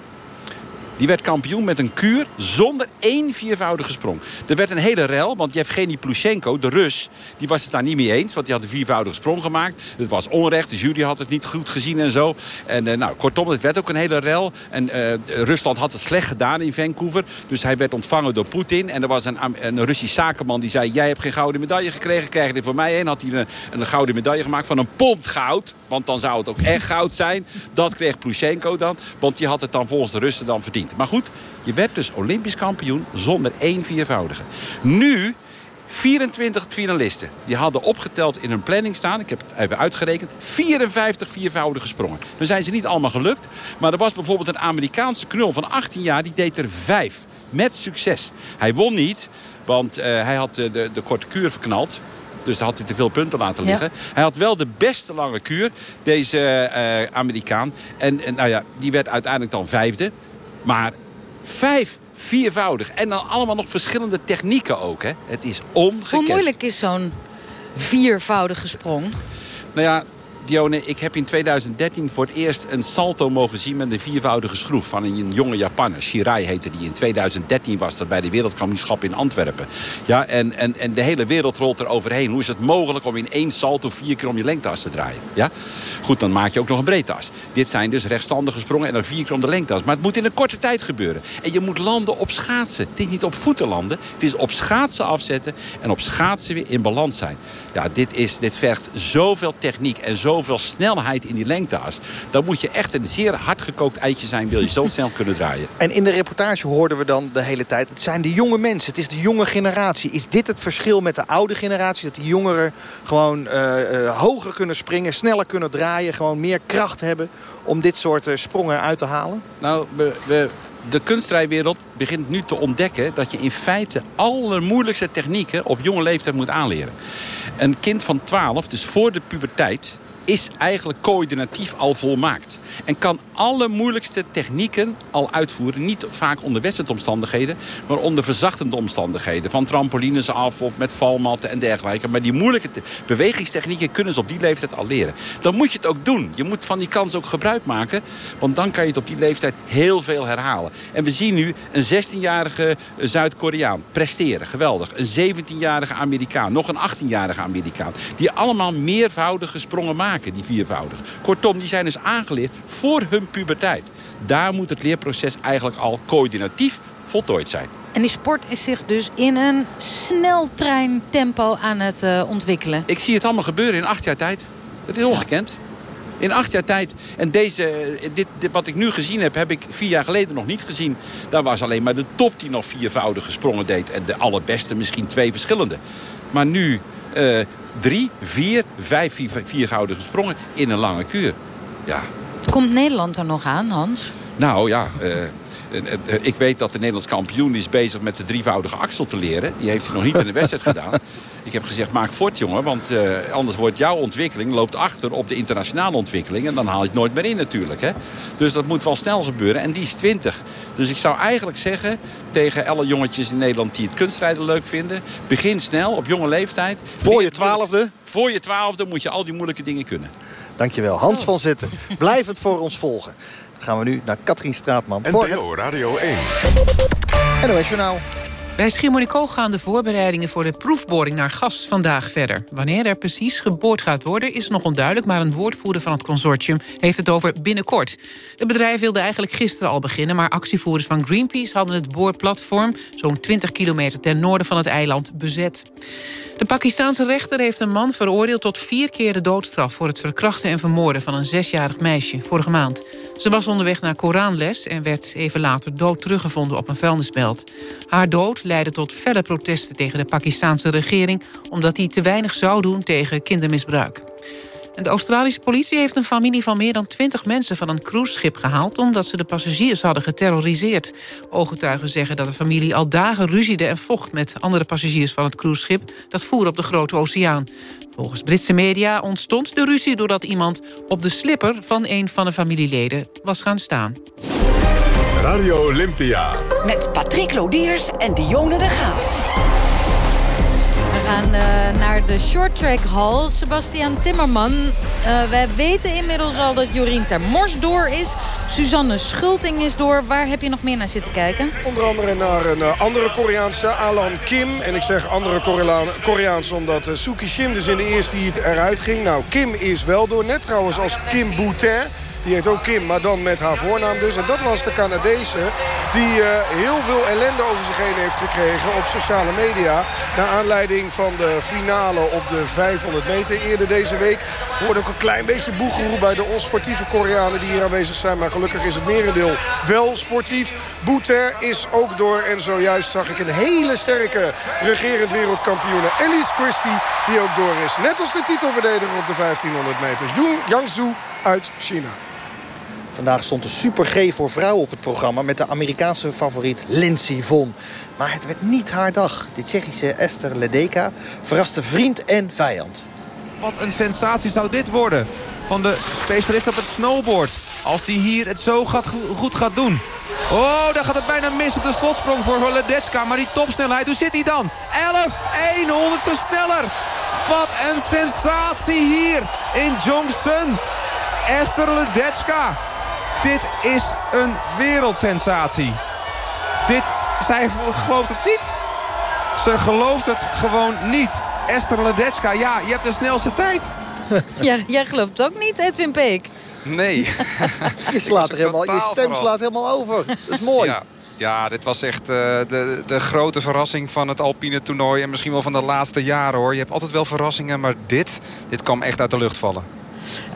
S24: die werd kampioen met een kuur zonder één viervoudige sprong. Er werd een hele rel, want Yevgeny Plushenko, de Rus... die was het daar niet mee eens, want die had een viervoudige sprong gemaakt. Het was onrecht, de jury had het niet goed gezien en zo. En uh, nou, kortom, het werd ook een hele rel. En uh, Rusland had het slecht gedaan in Vancouver. Dus hij werd ontvangen door Poetin. En er was een, een Russisch zakenman die zei... jij hebt geen gouden medaille gekregen, krijg er voor mij een. Had hij een, een gouden medaille gemaakt van een pond goud. Want dan zou het ook echt goud zijn. Dat kreeg Plushenko dan, want die had het dan volgens de Russen dan verdiend. Maar goed, je werd dus Olympisch kampioen zonder één viervoudige. Nu 24 finalisten. Die hadden opgeteld in hun planning staan. Ik heb het even uitgerekend. 54 viervoudige sprongen. Dan zijn ze niet allemaal gelukt. Maar er was bijvoorbeeld een Amerikaanse knul van 18 jaar. Die deed er vijf. Met succes. Hij won niet. Want uh, hij had de, de, de korte kuur verknald. Dus daar had hij te veel punten laten liggen. Ja. Hij had wel de beste lange kuur, deze uh, Amerikaan. En, en nou ja, die werd uiteindelijk dan vijfde. Maar vijf viervoudig. En dan allemaal nog verschillende technieken ook. Hè. Het is ongekend.
S3: Hoe moeilijk is zo'n viervoudige sprong?
S24: Nou ja, Dione, ik heb in 2013 voor het eerst een salto mogen zien... met een viervoudige schroef van een jonge Japaner. Shirai heette die. In 2013 was dat bij de wereldkampioenschap in Antwerpen. Ja, en, en, en de hele wereld rolt er overheen. Hoe is het mogelijk om in één salto vier keer om je lengteas te draaien? Ja? Goed, dan maak je ook nog een breedtas. Dit zijn dus rechtstandige sprongen en dan vier keer om de lengteas. Maar het moet in een korte tijd gebeuren. En je moet landen op schaatsen. Het is niet op voeten landen. Het is op schaatsen afzetten en op schaatsen weer in balans zijn. Ja, dit, is, dit vergt zoveel techniek en zoveel snelheid in die lengteas. Dan moet je echt een zeer hardgekookt eitje zijn... wil je zo snel kunnen draaien.
S2: En in de reportage hoorden we dan de hele tijd... het zijn de jonge mensen, het is de jonge generatie. Is dit het verschil met de oude generatie? Dat die jongeren gewoon uh, uh, hoger kunnen springen, sneller kunnen draaien... gewoon meer kracht hebben om dit soort uh, sprongen uit te halen?
S24: Nou, we, we, de kunstrijwereld begint nu te ontdekken... dat je in feite allermoeilijkste technieken op jonge leeftijd moet aanleren. Een kind van 12, dus voor de puberteit is eigenlijk coördinatief al volmaakt. En kan alle moeilijkste technieken al uitvoeren. Niet vaak onder wedstrijdomstandigheden, maar onder verzachtende omstandigheden. Van trampolines af of met valmatten en dergelijke. Maar die moeilijke bewegingstechnieken kunnen ze op die leeftijd al leren. Dan moet je het ook doen. Je moet van die kans ook gebruik maken. Want dan kan je het op die leeftijd heel veel herhalen. En we zien nu een 16-jarige Zuid-Koreaan presteren. Geweldig. Een 17-jarige Amerikaan. Nog een 18-jarige Amerikaan. Die allemaal meervoudige sprongen maken, die viervoudig. Kortom, die zijn dus aangeleerd voor hun puberteit. Daar moet het leerproces eigenlijk al coördinatief voltooid zijn.
S3: En die sport is zich dus in een sneltreintempo aan het uh, ontwikkelen.
S24: Ik zie het allemaal gebeuren in acht jaar tijd. Het is ongekend. In acht jaar tijd. En deze, dit, dit, wat ik nu gezien heb, heb ik vier jaar geleden nog niet gezien. Daar was alleen maar de top die nog viervoudige sprongen deed. En de allerbeste misschien twee verschillende. Maar nu uh, drie, vier, vijf vier, viervoudige sprongen in een lange kuur. Ja,
S3: Komt Nederland er nog aan, Hans?
S24: Nou ja, eh, eh, eh, ik weet dat de Nederlands kampioen is bezig met de drievoudige axel te leren. Die heeft hij nog niet in de wedstrijd gedaan. Ik heb gezegd, maak fort jongen, want eh, anders wordt jouw ontwikkeling... loopt achter op de internationale ontwikkeling. En dan haal je het nooit meer in natuurlijk. Hè? Dus dat moet wel snel gebeuren. En die is 20. Dus ik zou eigenlijk zeggen tegen alle jongetjes in Nederland... die het kunstrijden leuk vinden... begin snel, op jonge leeftijd.
S2: Voor je twaalfde?
S24: Voor je twaalfde moet je al die moeilijke dingen kunnen.
S2: Dankjewel. Hans van Zitten. Blijf het voor ons volgen. Dan gaan we nu naar Katrien Straatman. voor het
S12: NPO Radio 1.
S2: NOS Journaal.
S6: Bij Schiermonnikoog gaan de voorbereidingen voor de proefboring naar gas vandaag verder. Wanneer er precies geboord gaat worden is nog onduidelijk... maar een woordvoerder van het consortium heeft het over binnenkort. Het bedrijf wilde eigenlijk gisteren al beginnen... maar actievoerders van Greenpeace hadden het boorplatform... zo'n 20 kilometer ten noorden van het eiland bezet. De Pakistanse rechter heeft een man veroordeeld tot vier keer de doodstraf... voor het verkrachten en vermoorden van een zesjarig meisje vorige maand. Ze was onderweg naar Koranles en werd even later dood teruggevonden op een vuilnisbelt. Haar dood leidde tot felle protesten tegen de Pakistanse regering... omdat die te weinig zou doen tegen kindermisbruik. En de Australische politie heeft een familie van meer dan 20 mensen van een cruiseschip gehaald... omdat ze de passagiers hadden geterroriseerd. Ooggetuigen zeggen dat de familie al dagen ruziede en vocht... met andere passagiers van het cruiseschip dat voer op de Grote Oceaan. Volgens Britse media ontstond de ruzie doordat iemand op de slipper... van een van de familieleden was gaan staan.
S12: Radio Olympia.
S20: Met Patrick Lodiers en Dionne de Graaf.
S3: Gaan eh, naar de short track hall. Sebastian Timmerman. Uh, wij weten inmiddels al dat Jorien Termors door is. Suzanne Schulting is door. Waar heb je nog meer naar zitten kijken?
S4: Onder andere naar een uh, andere Koreaanse, Alan Kim. En ik zeg andere Koreaanse omdat Suki Shim dus in de eerste heat eruit ging. Nou, Kim is wel door. Net trouwens als Kim Boutin. Die heet ook Kim, maar dan met haar voornaam dus. En dat was de Canadese die uh, heel veel ellende over zich heen heeft gekregen op sociale media. Naar aanleiding van de finale op de 500 meter eerder deze week. Hoorde ook een klein beetje boegeroe bij de onsportieve Koreanen die hier aanwezig zijn. Maar gelukkig is het merendeel wel sportief. Bouter is ook door. En zojuist zag ik een hele sterke regerend wereldkampioene Elise Christie die ook door is. Net als de titelverdediger op de 1500 meter. Yang Zhu uit China.
S2: Vandaag stond de Super G voor vrouwen op het programma... met de Amerikaanse favoriet Lindsey Vonn. Maar het werd niet haar dag. De Tsjechische Esther Ledeka verraste vriend en vijand.
S29: Wat een sensatie zou dit worden van de specialist op het snowboard. Als die hier het zo gaat, goed gaat doen. Oh, daar gaat het bijna mis op de slotsprong voor Ledecka. Maar die topsnelheid, hoe zit hij dan? 11, 1 honderdste sneller. Wat een sensatie hier in Jongsun. Esther Ledecka. Dit is een wereldsensatie. Dit, zij gelooft het niet. Ze gelooft het gewoon niet. Esther Ledecka, ja, je hebt de snelste tijd.
S3: ja, jij gelooft het ook niet, Edwin Peek.
S30: Nee.
S2: je, slaat er helemaal, je stem slaat helemaal over. Dat is mooi.
S30: Ja. Ja, dit was echt uh, de, de grote verrassing van het alpine toernooi. En misschien wel van de laatste jaren hoor. Je hebt altijd wel verrassingen, maar dit, dit kwam echt uit de lucht vallen.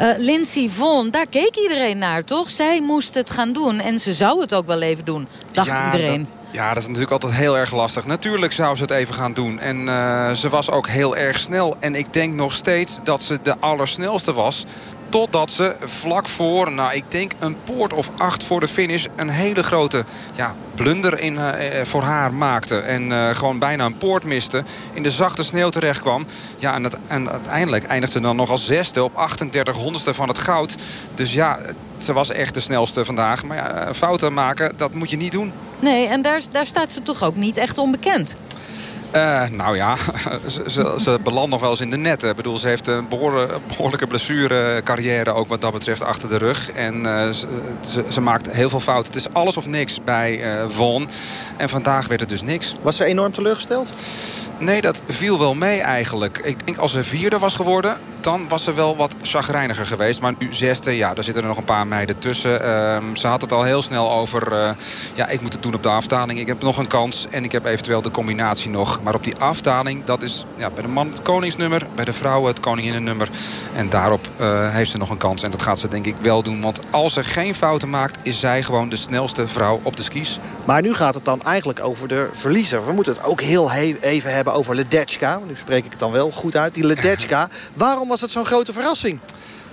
S3: Uh, Lindsey Vonn, daar keek iedereen naar, toch? Zij moest het gaan doen en ze zou het ook wel even doen, dacht
S30: ja,
S3: iedereen.
S30: Dat, ja, dat is natuurlijk altijd heel erg lastig. Natuurlijk zou ze het even gaan doen. En uh, ze was ook heel erg snel. En ik denk nog steeds dat ze de allersnelste was. Totdat ze vlak voor, nou ik denk een poort of acht voor de finish... een hele grote ja, blunder in, uh, voor haar maakte. En uh, gewoon bijna een poort miste. In de zachte sneeuw terecht kwam. Ja, en, het, en uiteindelijk eindigde ze dan nog als zesde op 38 honderdste van het goud. Dus ja, ze was echt de snelste vandaag. Maar ja, fouten maken, dat moet je niet doen.
S3: Nee, en daar, daar staat ze toch ook niet echt onbekend.
S30: Uh, nou ja, ze, ze, ze belandt nog wel eens in de net. Ik bedoel, ze heeft een behoorlijke blessurecarrière ook wat dat betreft achter de rug. En uh, ze, ze, maakt heel veel fouten. Het is alles of niks bij uh, Von. En vandaag werd het dus niks.
S2: Was ze enorm teleurgesteld?
S30: Nee, dat viel wel mee eigenlijk. Ik denk als ze vierde was geworden, dan was ze wel wat chagrijniger geweest. Maar nu zesde, ja, daar zitten er nog een paar meiden tussen. Uh, ze had het al heel snel over... Uh, ja, ik moet het doen op de afdaling. Ik heb nog een kans en ik heb eventueel de combinatie nog. Maar op die afdaling, dat is ja, bij de man het koningsnummer. Bij de vrouwen het koninginnennummer. En daarop uh, heeft ze nog een kans. En dat gaat ze denk ik wel doen. Want als ze geen fouten maakt, is zij gewoon de snelste vrouw op de skis.
S2: Maar nu gaat het dan eigenlijk over de verliezer. We moeten het ook heel even hebben over Ledecka. Nu spreek ik het dan wel goed uit. Die Ledecka. Waarom was het zo'n grote verrassing?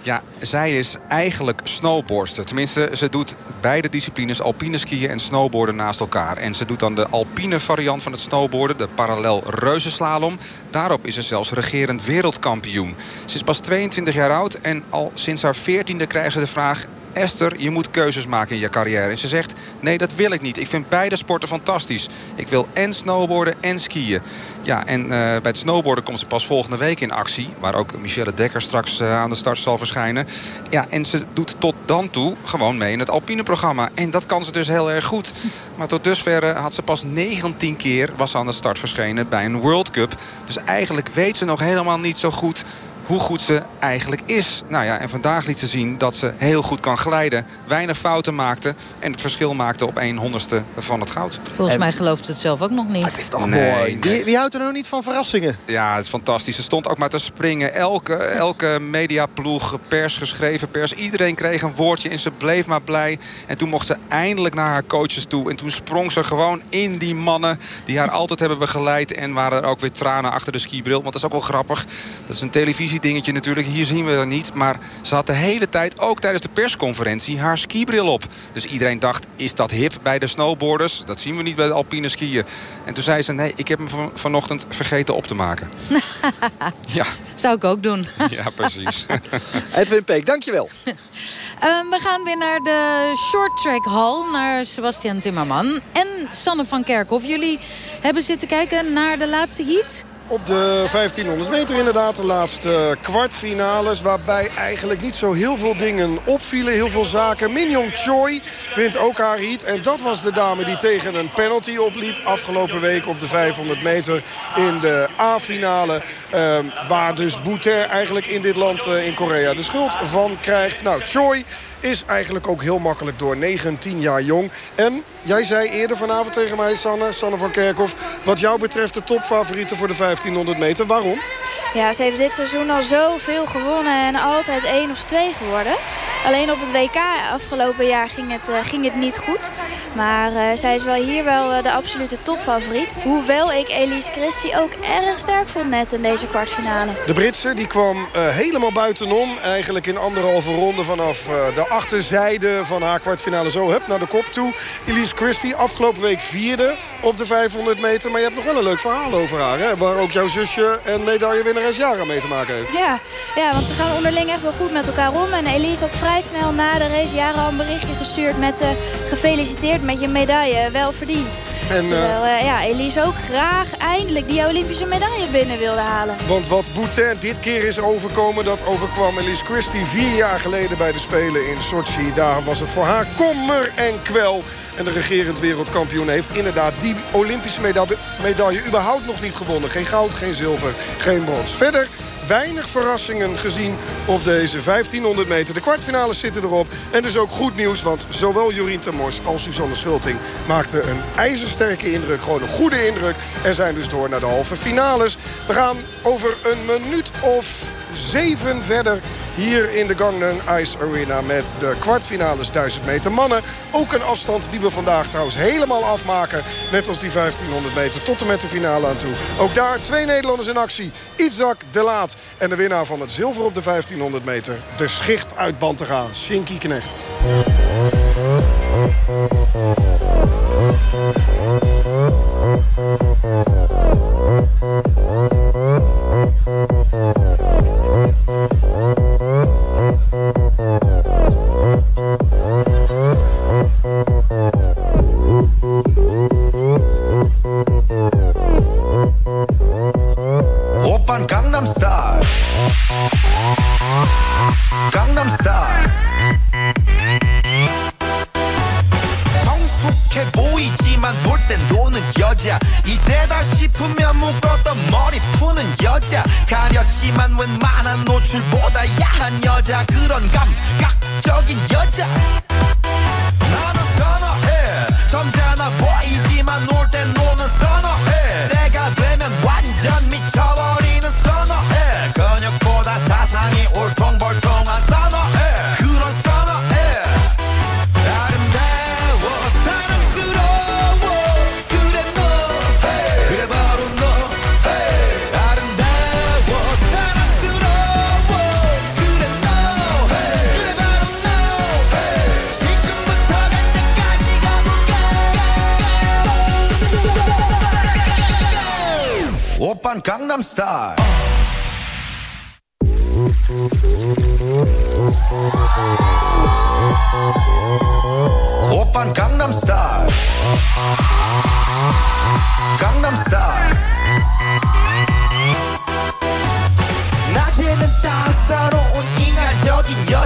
S30: Ja, zij is eigenlijk snowboardster. Tenminste, ze doet beide disciplines, alpine skiën en snowboarden naast elkaar. En ze doet dan de alpine variant van het snowboarden, de parallel reuzenslalom. Daarop is ze zelfs regerend wereldkampioen. Ze is pas 22 jaar oud en al sinds haar 14e krijgt ze de vraag... Esther, je moet keuzes maken in je carrière. En ze zegt, nee, dat wil ik niet. Ik vind beide sporten fantastisch. Ik wil en snowboarden en skiën. Ja, en uh, bij het snowboarden komt ze pas volgende week in actie. Waar ook Michelle Dekker straks uh, aan de start zal verschijnen. Ja, en ze doet tot dan toe gewoon mee in het alpine programma. En dat kan ze dus heel erg goed. Maar tot dusver had ze pas 19 keer was aan de start verschenen bij een World Cup. Dus eigenlijk weet ze nog helemaal niet zo goed hoe goed ze eigenlijk is. Nou ja, en vandaag liet ze zien dat ze heel goed kan glijden. Weinig fouten maakte en het verschil maakte op een honderdste van het goud.
S3: Volgens mij gelooft ze het zelf ook nog niet.
S2: Het is toch mooi. Wie, wie, houdt er nou niet van verrassingen?
S30: Ja, het is fantastisch. Ze stond ook maar te springen. Elke, elke mediaploeg, pers, geschreven pers. Iedereen kreeg een woordje en ze bleef maar blij. En toen mocht ze eindelijk naar haar coaches toe. En toen sprong ze gewoon in die mannen die haar altijd hebben begeleid. En waren er ook weer tranen achter de skibril. Want dat is ook wel grappig. Dat is een televisie dingetje natuurlijk. Hier zien we dat niet. Maar ze had de hele tijd, ook tijdens de persconferentie, haar skibril op. Dus iedereen dacht, is dat hip bij de snowboarders? Dat zien we niet bij de alpine skiën. En toen zei ze, nee, ik heb hem van, vanochtend vergeten op te maken. ja.
S3: Zou ik ook doen.
S30: ja, precies.
S2: Edwin Peek, dankjewel.
S3: Um, we gaan weer naar de short track hall, naar Sebastian Timmerman en Sanne van Kerkhoff. Jullie hebben zitten kijken naar de laatste heats?
S4: Op de 1500 meter inderdaad. De laatste kwartfinales. Waarbij eigenlijk niet zo heel veel dingen opvielen. Heel veel zaken. Minjong Choi wint ook haar heat. En dat was de dame die tegen een penalty opliep. Afgelopen week op de 500 meter in de A-finale. Uh, waar dus Bouter eigenlijk in dit land uh, in Korea de schuld van krijgt. Nou, Choi is eigenlijk ook heel makkelijk door. 19 jaar jong. En jij zei eerder vanavond tegen mij, Sanne, Sanne van Kerkhoff... wat jou betreft de topfavorieten voor de 1500 meter. Waarom?
S5: Ja, ze heeft dit seizoen al zoveel gewonnen en altijd één of twee geworden. Alleen op het WK afgelopen jaar ging het, uh, ging het niet goed. Maar uh, zij is wel hier wel uh, de absolute topfavoriet. Hoewel ik Elise Christie ook erg sterk vond net in deze kwartfinale.
S4: De Britse die kwam helemaal buitenom. Eigenlijk in anderhalve ronde vanaf de achterzijde van haar kwartfinale zo hup, naar de kop toe. Elise Christie afgelopen week vierde op de 500 meter. Maar je hebt nog wel een leuk verhaal over haar. Hè? Waar ook jouw zusje en medaillewinnares Jara mee te maken heeft.
S5: Ja, ja, want ze gaan onderling echt wel goed met elkaar om. En Elise had vrij snel na de race Jara een berichtje gestuurd met uh, gefeliciteerd met je medaille. Wel verdiend. En, Terwijl uh, ja, Elise ook graag eindelijk die Olympische medaille binnen wilde halen.
S4: Want wat Boutin dit keer is overkomen, dat overkwam Elise Christie vier jaar geleden bij de Spelen in Sochi. Daar was het voor haar kommer en kwel. En de regerend wereldkampioen heeft inderdaad die Olympische medaille, überhaupt nog niet gewonnen. Geen goud, geen zilver, geen brons. Verder weinig verrassingen gezien op deze 1500 meter. De kwartfinales zitten erop. En dus ook goed nieuws, want zowel Jorien Termors als Suzanne Schulting... maakten een ijzersterke indruk, gewoon een goede indruk... en zijn dus door naar de halve finales. We gaan over een minuut of zeven verder hier in de Gangnam Ice Arena met de kwartfinales 1000 meter mannen. Ook een afstand die we vandaag trouwens helemaal afmaken. Net als die 1500 meter tot en met de finale aan toe. Ook daar twee Nederlanders in actie. Itzak de Laat en de winnaar van het zilver op de 1500 meter. De schicht uit Bantega, Shinky Knecht.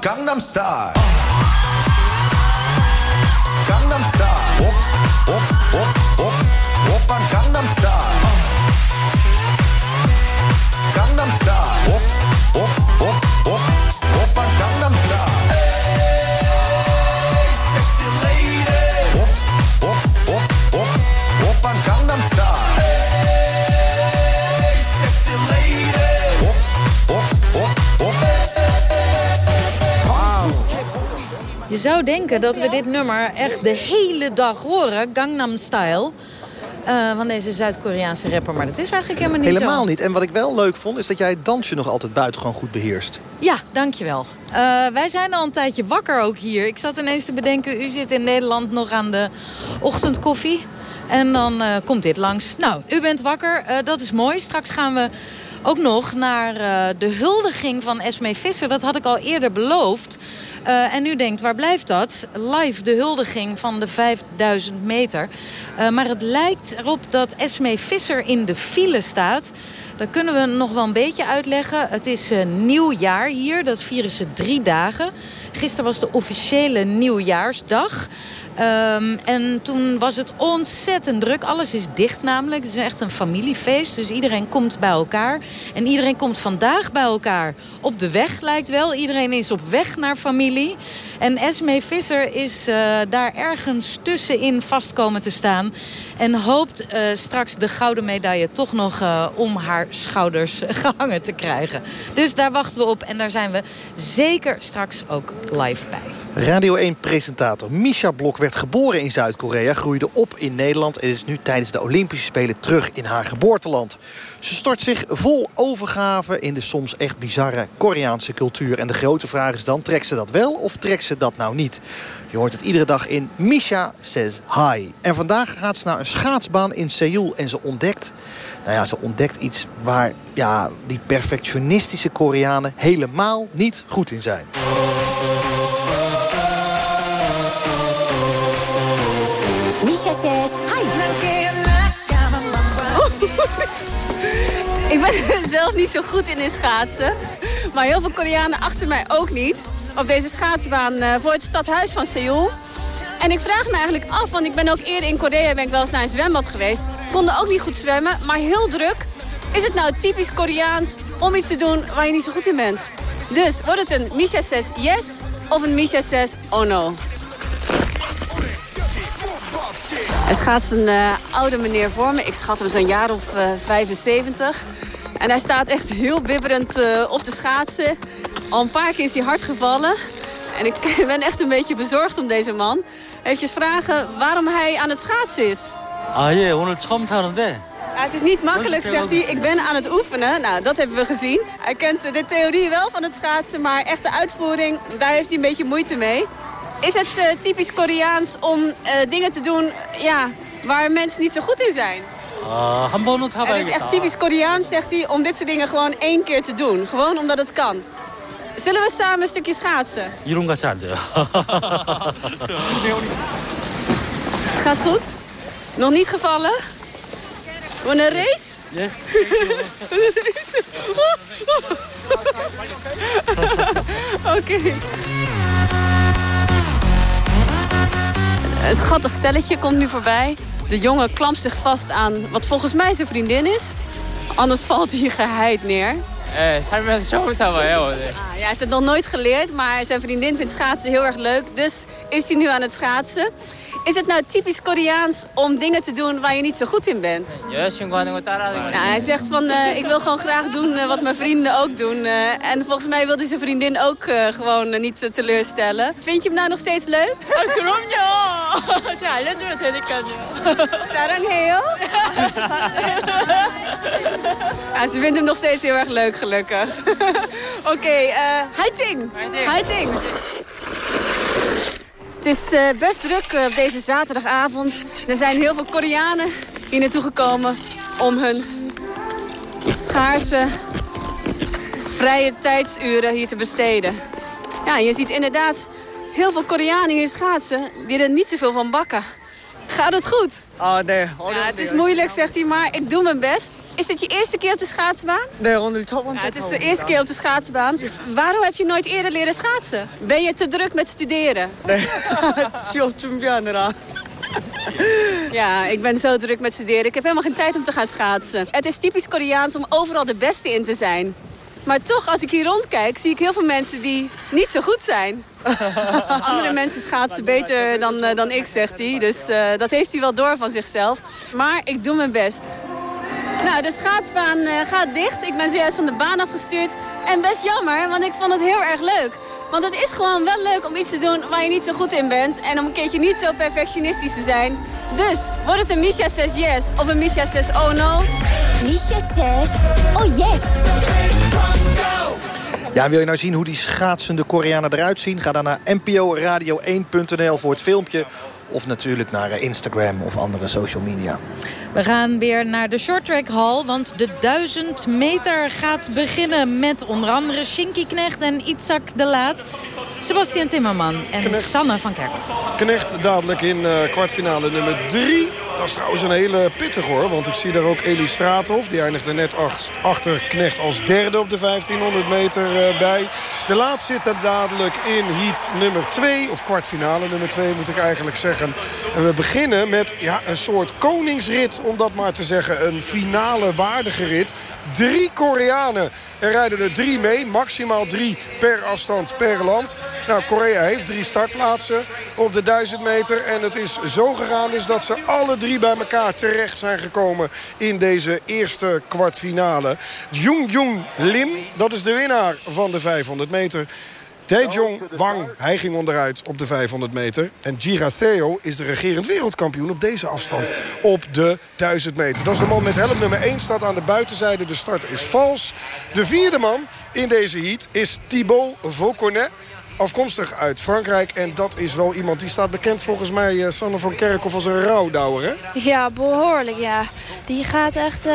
S31: 오빤
S3: Je zou denken dat we dit nummer echt de hele dag horen. Gangnam Style. eh, van deze Zuid-Koreaanse rapper. Maar dat is eigenlijk helemaal niet
S2: Helemaal
S3: zo.
S2: niet. En wat ik wel leuk vond, is dat jij het dansje nog altijd buitengewoon goed beheerst.
S3: Ja, dankjewel. Eh wij zijn al een tijdje wakker ook hier. Ik zat ineens te bedenken, u zit in Nederland nog aan de ochtendkoffie. En dan eh, komt dit langs. Nou, u bent wakker, dat is mooi. Straks gaan we ook nog naar eh, de huldiging van Esme Visser. Dat had ik al eerder beloofd. Eh, en u denkt, waar blijft dat? Live de huldiging van de 5000 meter. Eh, maar het lijkt erop dat Esme Visser in de file staat. Dat kunnen we nog wel een beetje uitleggen. Het is nieuwjaar hier, dat vieren ze drie dagen. Gisteren was de officiële nieuwjaarsdag. Ehm, en toen was het ontzettend druk. Alles is dicht namelijk. Het is echt een familiefeest. Dus iedereen komt bij elkaar. En iedereen komt vandaag bij elkaar. Op de weg lijkt wel. Iedereen is op weg naar familie. En Esme Visser is eh, daar ergens tussenin vastkomen te staan. En hoopt eh, straks de gouden medaille toch nog eh, om haar schouders gehangen te krijgen. Dus daar wachten we op. En daar zijn we zeker straks ook live bij.
S2: Radio 1-presentator Misha Blok werd geboren in Zuid-Korea... groeide op in Nederland en is nu tijdens de Olympische Spelen terug in haar geboorteland. Ze stort zich vol overgave in de soms echt bizarre Koreaanse cultuur. En de grote vraag is dan, trekt ze dat wel of trekt ze dat nou niet? Je hoort het iedere dag in Misha Says Hi. En vandaag gaat ze naar een schaatsbaan in Seoul en ze ontdekt... Nou ja, ze ontdekt iets waar ja, die perfectionistische Koreanen helemaal niet goed in zijn.
S22: Ik ben zelf niet zo goed in het schaatsen. Maar heel veel Koreanen achter mij ook niet. Op deze schaatsbaan eh, voor het stadhuis van Seoul. En ik vraag me eigenlijk af, want ik ben ook eerder in Korea ben ik wel eens naar een zwembad geweest. Konden ook niet goed zwemmen, maar heel druk. Is het nou typisch Koreaans om iets te doen waar je niet zo goed in bent? Dus wordt het een Misha says yes of een Misha says oh no? Er gaat een eh, oude meneer voor me. Ik schat hem zo'n jaar of eh, 75. En hij staat echt heel bibberend eh, op de schaatsen. Al een paar keer is hij hard gevallen. En ik ben echt een beetje bezorgd om deze man. Even vragen waarom hij aan het schaatsen is.
S32: Ah, je, onder het schomthoudende.
S22: Ja, het is niet makkelijk, zegt hij. Ik ben aan het oefenen. Nou, dat hebben we gezien. Hij kent de theorie wel van het schaatsen, maar echt de uitvoering, daar heeft hij een beetje moeite mee. Is het eh, typisch Koreaans om eh, dingen te doen ja, waar mensen niet zo goed in zijn?
S32: Uh,
S22: het is echt typisch Koreaans, zegt hij, om dit soort dingen gewoon één keer te doen. Gewoon omdat het kan. Zullen we samen een stukje schaatsen?
S32: Jeroen gaat
S22: Het gaat goed. Nog niet gevallen. Wat een race.
S32: Ja.
S22: Oké. Een schattig stelletje komt nu voorbij. De jongen klampt zich vast aan wat volgens mij zijn vriendin is. Anders valt hij geheid neer.
S33: Eh, zijn we zo met wel heel
S22: ah, ja, Hij heeft het nog nooit geleerd, maar zijn vriendin vindt schaatsen heel erg leuk. Dus is hij nu aan het schaatsen. Is het nou typisch Koreaans om dingen te doen waar je niet zo goed in bent?
S33: 여자친구 하는 거 따라하는 거.
S22: Nou, hij zegt van, eh, ik wil gewoon graag doen eh, wat mijn vrienden ook doen. eh, en volgens mij wil hij zijn vriendin ook eh, gewoon eh, niet eh, teleurstellen. Vind je hem nou nog steeds leuk?
S33: 그럼요. 제가 알려주면 되니까요.
S22: 사랑해요? Ja, ze vindt hem nog steeds heel erg leuk, gelukkig. Oké, eh Heiting. Heiting. het is eh, best druk eh, op deze zaterdagavond. Er zijn heel veel Koreanen hier naartoe gekomen om hun schaarse vrije tijdsuren hier te besteden. Ja, je ziet inderdaad heel veel Koreanen hier schaatsen die er niet zoveel van bakken. Gaat het goed?
S34: Oh nee.
S22: Ja, het is moeilijk, zegt hij, maar ik doe mijn best. Is dit je eerste keer op de schaatsbaan?
S34: Nee, onder de top.
S22: Ja, het is de eerste keer op de schaatsbaan. Waarom heb je nooit eerder leren schaatsen? Ben je te druk met studeren?
S34: Nee,
S22: ja, ik ben zo druk met studeren. Ik heb helemaal geen tijd om te gaan schaatsen. Het is typisch Koreaans om overal de beste in te zijn. Maar toch, als ik hier rondkijk, zie ik heel veel mensen die niet zo goed zijn. Andere mensen schaatsen beter dan, eh, dan ik, zegt hij. Dus eh, dat heeft hij wel door van zichzelf. Maar ik doe mijn best. Nou, de schaatsbaan eh, gaat dicht. Ik ben zojuist van de baan afgestuurd. En best jammer, want ik vond het heel erg leuk. Want het is gewoon wel leuk om iets te doen waar je niet zo goed in bent. En om een keertje niet zo perfectionistisch te zijn. Dus, wordt het een Misha says yes of een Misha says oh no?
S35: Misha says, oh yes.
S2: Ja, wil je nou zien hoe die schaatsende Koreanen eruit zien? Ga dan naar nporadio1.nl voor het filmpje. Of natuurlijk naar eh, Instagram of andere social media.
S3: We gaan weer naar de shorttrack hall, want de 1000 meter gaat beginnen met onder andere Shinky Knecht en Itzak de Laat. Sebastian Timmerman en
S4: Knecht.
S3: Sanne van Kerkhoff.
S4: Knecht dadelijk in eh, kwartfinale nummer 3. Dat is trouwens een hele pittig hoor. Want ik zie daar ook Elie Straathof. Die eindigde net ach- achter Knecht als derde op de 1500 meter eh, bij. De laatste zit er dadelijk in heat nummer 2. Of kwartfinale nummer 2 moet ik eigenlijk zeggen. En we beginnen met ja, een soort koningsrit. Om dat maar te zeggen. Een finale waardige rit. Drie Koreanen. Er rijden er drie mee. Maximaal drie per afstand per land. Nou, Korea heeft drie startplaatsen op de 1000 meter. En het is zo gegaan is dat ze alle drie bij elkaar terecht zijn gekomen in deze eerste kwartfinale. Jung Jung Lim, dat is de winnaar van de 500 meter. Daejong Wang, hij ging onderuit op de 500 meter. En Giraseo is de regerend wereldkampioen op deze afstand op de 1000 meter. Dat is de man met helm nummer 1, staat aan de buitenzijde. De start is vals. De vierde man in deze heat is Thibaut Vauconet. Afkomstig uit Frankrijk. En dat is wel iemand die staat bekend volgens mij, eh, Sanne van Kerkhoff, als een rouwdouwer, hè?
S5: Ja, behoorlijk, ja. Die gaat echt eh,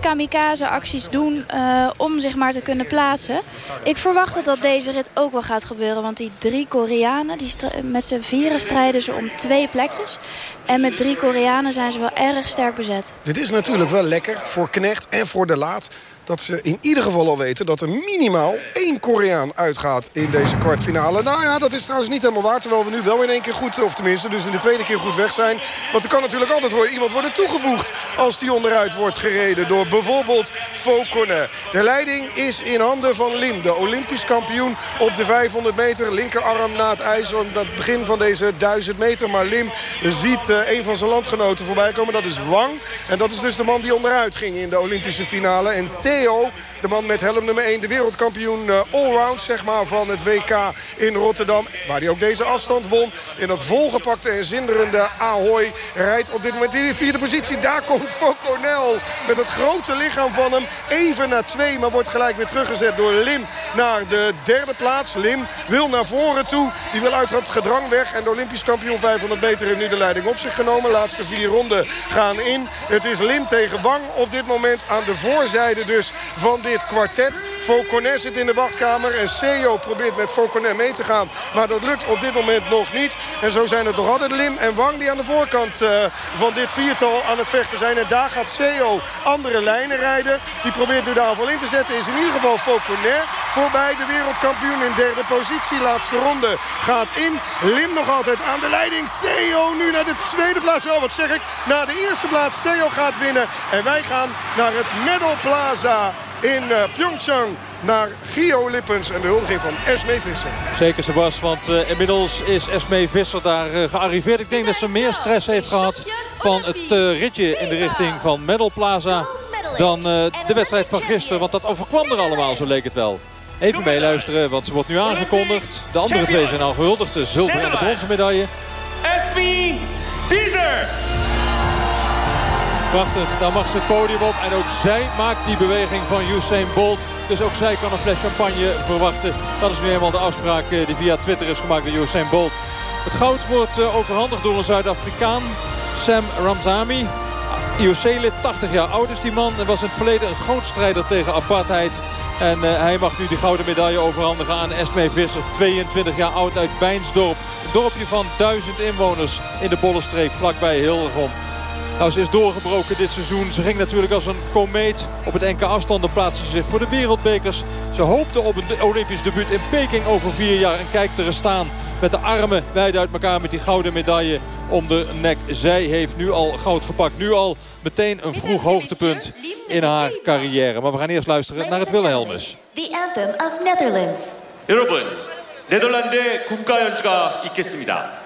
S5: kamikaze-acties doen eh, om zich maar te kunnen plaatsen. Ik verwacht dat dat deze rit ook wel gaat gebeuren. Want die drie Koreanen, die met z'n vieren strijden ze om twee plekjes. En met drie Koreanen zijn ze wel erg sterk bezet.
S4: Dit is natuurlijk wel lekker voor Knecht en voor de Laat. Dat ze in ieder geval al weten dat er minimaal één Koreaan uitgaat in deze kwartfinale. Nou ja, dat is trouwens niet helemaal waar. Terwijl we nu wel in één keer goed, of tenminste dus in de tweede keer goed weg zijn. Want er kan natuurlijk altijd worden, iemand worden toegevoegd als die onderuit wordt gereden. Door bijvoorbeeld Fokone. De leiding is in handen van Lim, de Olympisch kampioen op de 500 meter. Linkerarm na het ijs aan het begin van deze 1000 meter. Maar Lim ziet eh, een van zijn landgenoten voorbij komen. Dat is Wang. En dat is dus de man die onderuit ging in de Olympische finale. En deal de man met helm nummer 1, de wereldkampioen eh, allround zeg maar, van het WK in Rotterdam. Waar hij ook deze afstand won. In dat volgepakte en zinderende Ahoy rijdt op dit moment in de vierde positie. Daar komt Foconel met het grote lichaam van hem. Even naar twee, maar wordt gelijk weer teruggezet door Lim naar de derde plaats. Lim wil naar voren toe. Die wil uit het gedrang weg. En de Olympisch kampioen 500 meter heeft nu de leiding op zich genomen. Laatste vier ronden gaan in. Het is Lim tegen Wang op dit moment aan de voorzijde dus van dit kwartet. Fauconnet zit in de wachtkamer. En Seo probeert met Fauconnet mee te gaan. Maar dat lukt op dit moment nog niet. En zo zijn het nog altijd Lim en Wang die aan de voorkant uh, van dit viertal aan het vechten zijn. En daar gaat Seo andere lijnen rijden. Die probeert nu de aanval in te zetten. Is in ieder geval Fauconnet voorbij. De wereldkampioen in derde positie. Laatste ronde gaat in. Lim nog altijd aan de leiding. Seo nu naar de tweede plaats. Wel, wat zeg ik? Naar de eerste plaats. Seo gaat winnen. En wij gaan naar het Medal Plaza in uh, Pyeongchang naar Gio Lippens en de huldiging van Esmee Visser.
S21: Zeker Sebas, want uh, inmiddels is Esmee Visser daar uh, gearriveerd. Ik denk dat ze meer stress heeft gehad van het uh, ritje in de richting van Medal Plaza... dan de wedstrijd van gisteren, want dat overkwam er allemaal, zo leek het wel. Even meeluisteren, want ze wordt nu aangekondigd. De andere twee zijn al gehuldigd, de zilver en de bronzen medaille.
S36: Esmee Visser!
S21: Prachtig, dan mag ze het podium op. En ook zij maakt die beweging van Usain Bolt. Dus ook zij kan een fles champagne verwachten. Dat is nu eenmaal de afspraak die via Twitter is gemaakt door Usain Bolt. Het goud wordt overhandigd door een Zuid-Afrikaan, Sam Ramzami. IOC-lid, 80 jaar oud is die man. En was in het verleden een groot strijder tegen apartheid. En uh, hij mag nu die gouden medaille overhandigen aan Esmee Visser. 22 jaar oud uit Bijnsdorp. Een dorpje van 1000 inwoners in de Bollenstreek vlakbij Hillegom. Nou, ze is doorgebroken dit seizoen. Ze ging natuurlijk als een komeet. Op het enkele afstanden plaatste ze zich voor de wereldbekers. Ze hoopte op een Olympisch debuut in Peking over vier jaar. En kijkt er staan met de armen wijd uit elkaar met die gouden medaille om de nek. Zij heeft nu al goud gepakt. Nu al meteen een vroeg hoogtepunt in haar carrière. Maar we gaan eerst luisteren naar het Wilhelmus. The anthem of Netherlands.
S36: 여러분, 네덜란드의 국가 연주가 있겠습니다.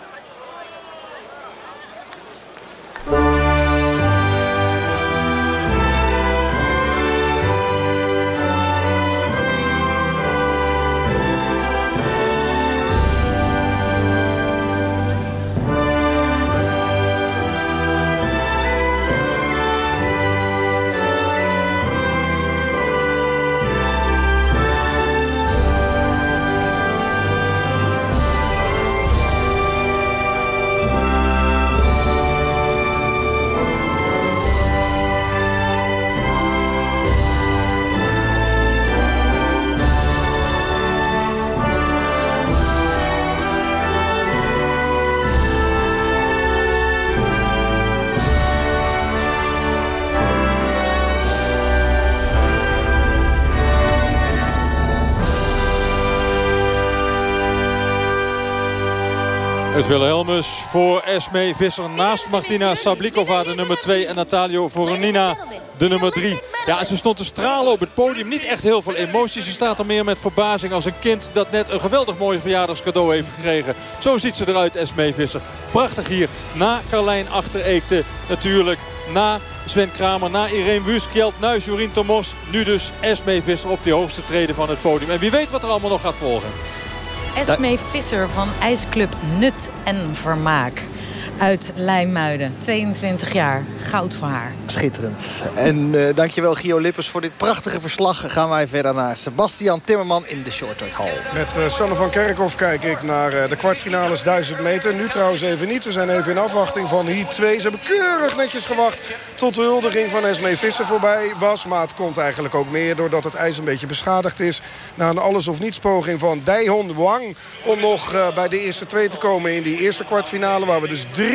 S21: Wilhelmus voor Esmee Visser naast Martina Sablikova de nummer 2 en Natalio Voronina de nummer 3. Ja, ze stond te stralen op het podium. Niet echt heel veel emoties. Ze staat er meer met verbazing als een kind dat net een geweldig mooi verjaardagscadeau heeft gekregen. Zo ziet ze eruit, Esmee Visser. Prachtig hier. Na Carlijn Achtereekte natuurlijk. Na Sven Kramer, na Irene Wuskjeld, na Jorien Tomos. Nu dus Esmee Visser op die hoogste treden van het podium. En wie weet wat er allemaal nog gaat volgen.
S3: Esmee Visser van IJsclub Nut en Vermaak. Uit Lijnmuiden, 22 jaar. Goud voor haar.
S2: Schitterend. En uh, dankjewel Gio Lippers voor dit prachtige verslag. Gaan wij verder naar Sebastian Timmerman in de Shorttrack Hall.
S4: Met uh, Sanne van Kerkhoff kijk ik naar uh, de kwartfinales 1000 meter. Nu trouwens even niet. We zijn even in afwachting van Heat 2. Ze hebben keurig netjes gewacht tot de huldiging van Esmee Visser voorbij was. Maar het komt eigenlijk ook meer doordat het ijs een beetje beschadigd is. Na een alles of niets poging van Daehon Wang. Om nog bij de eerste twee te komen in die eerste kwartfinale. Waar we dus drie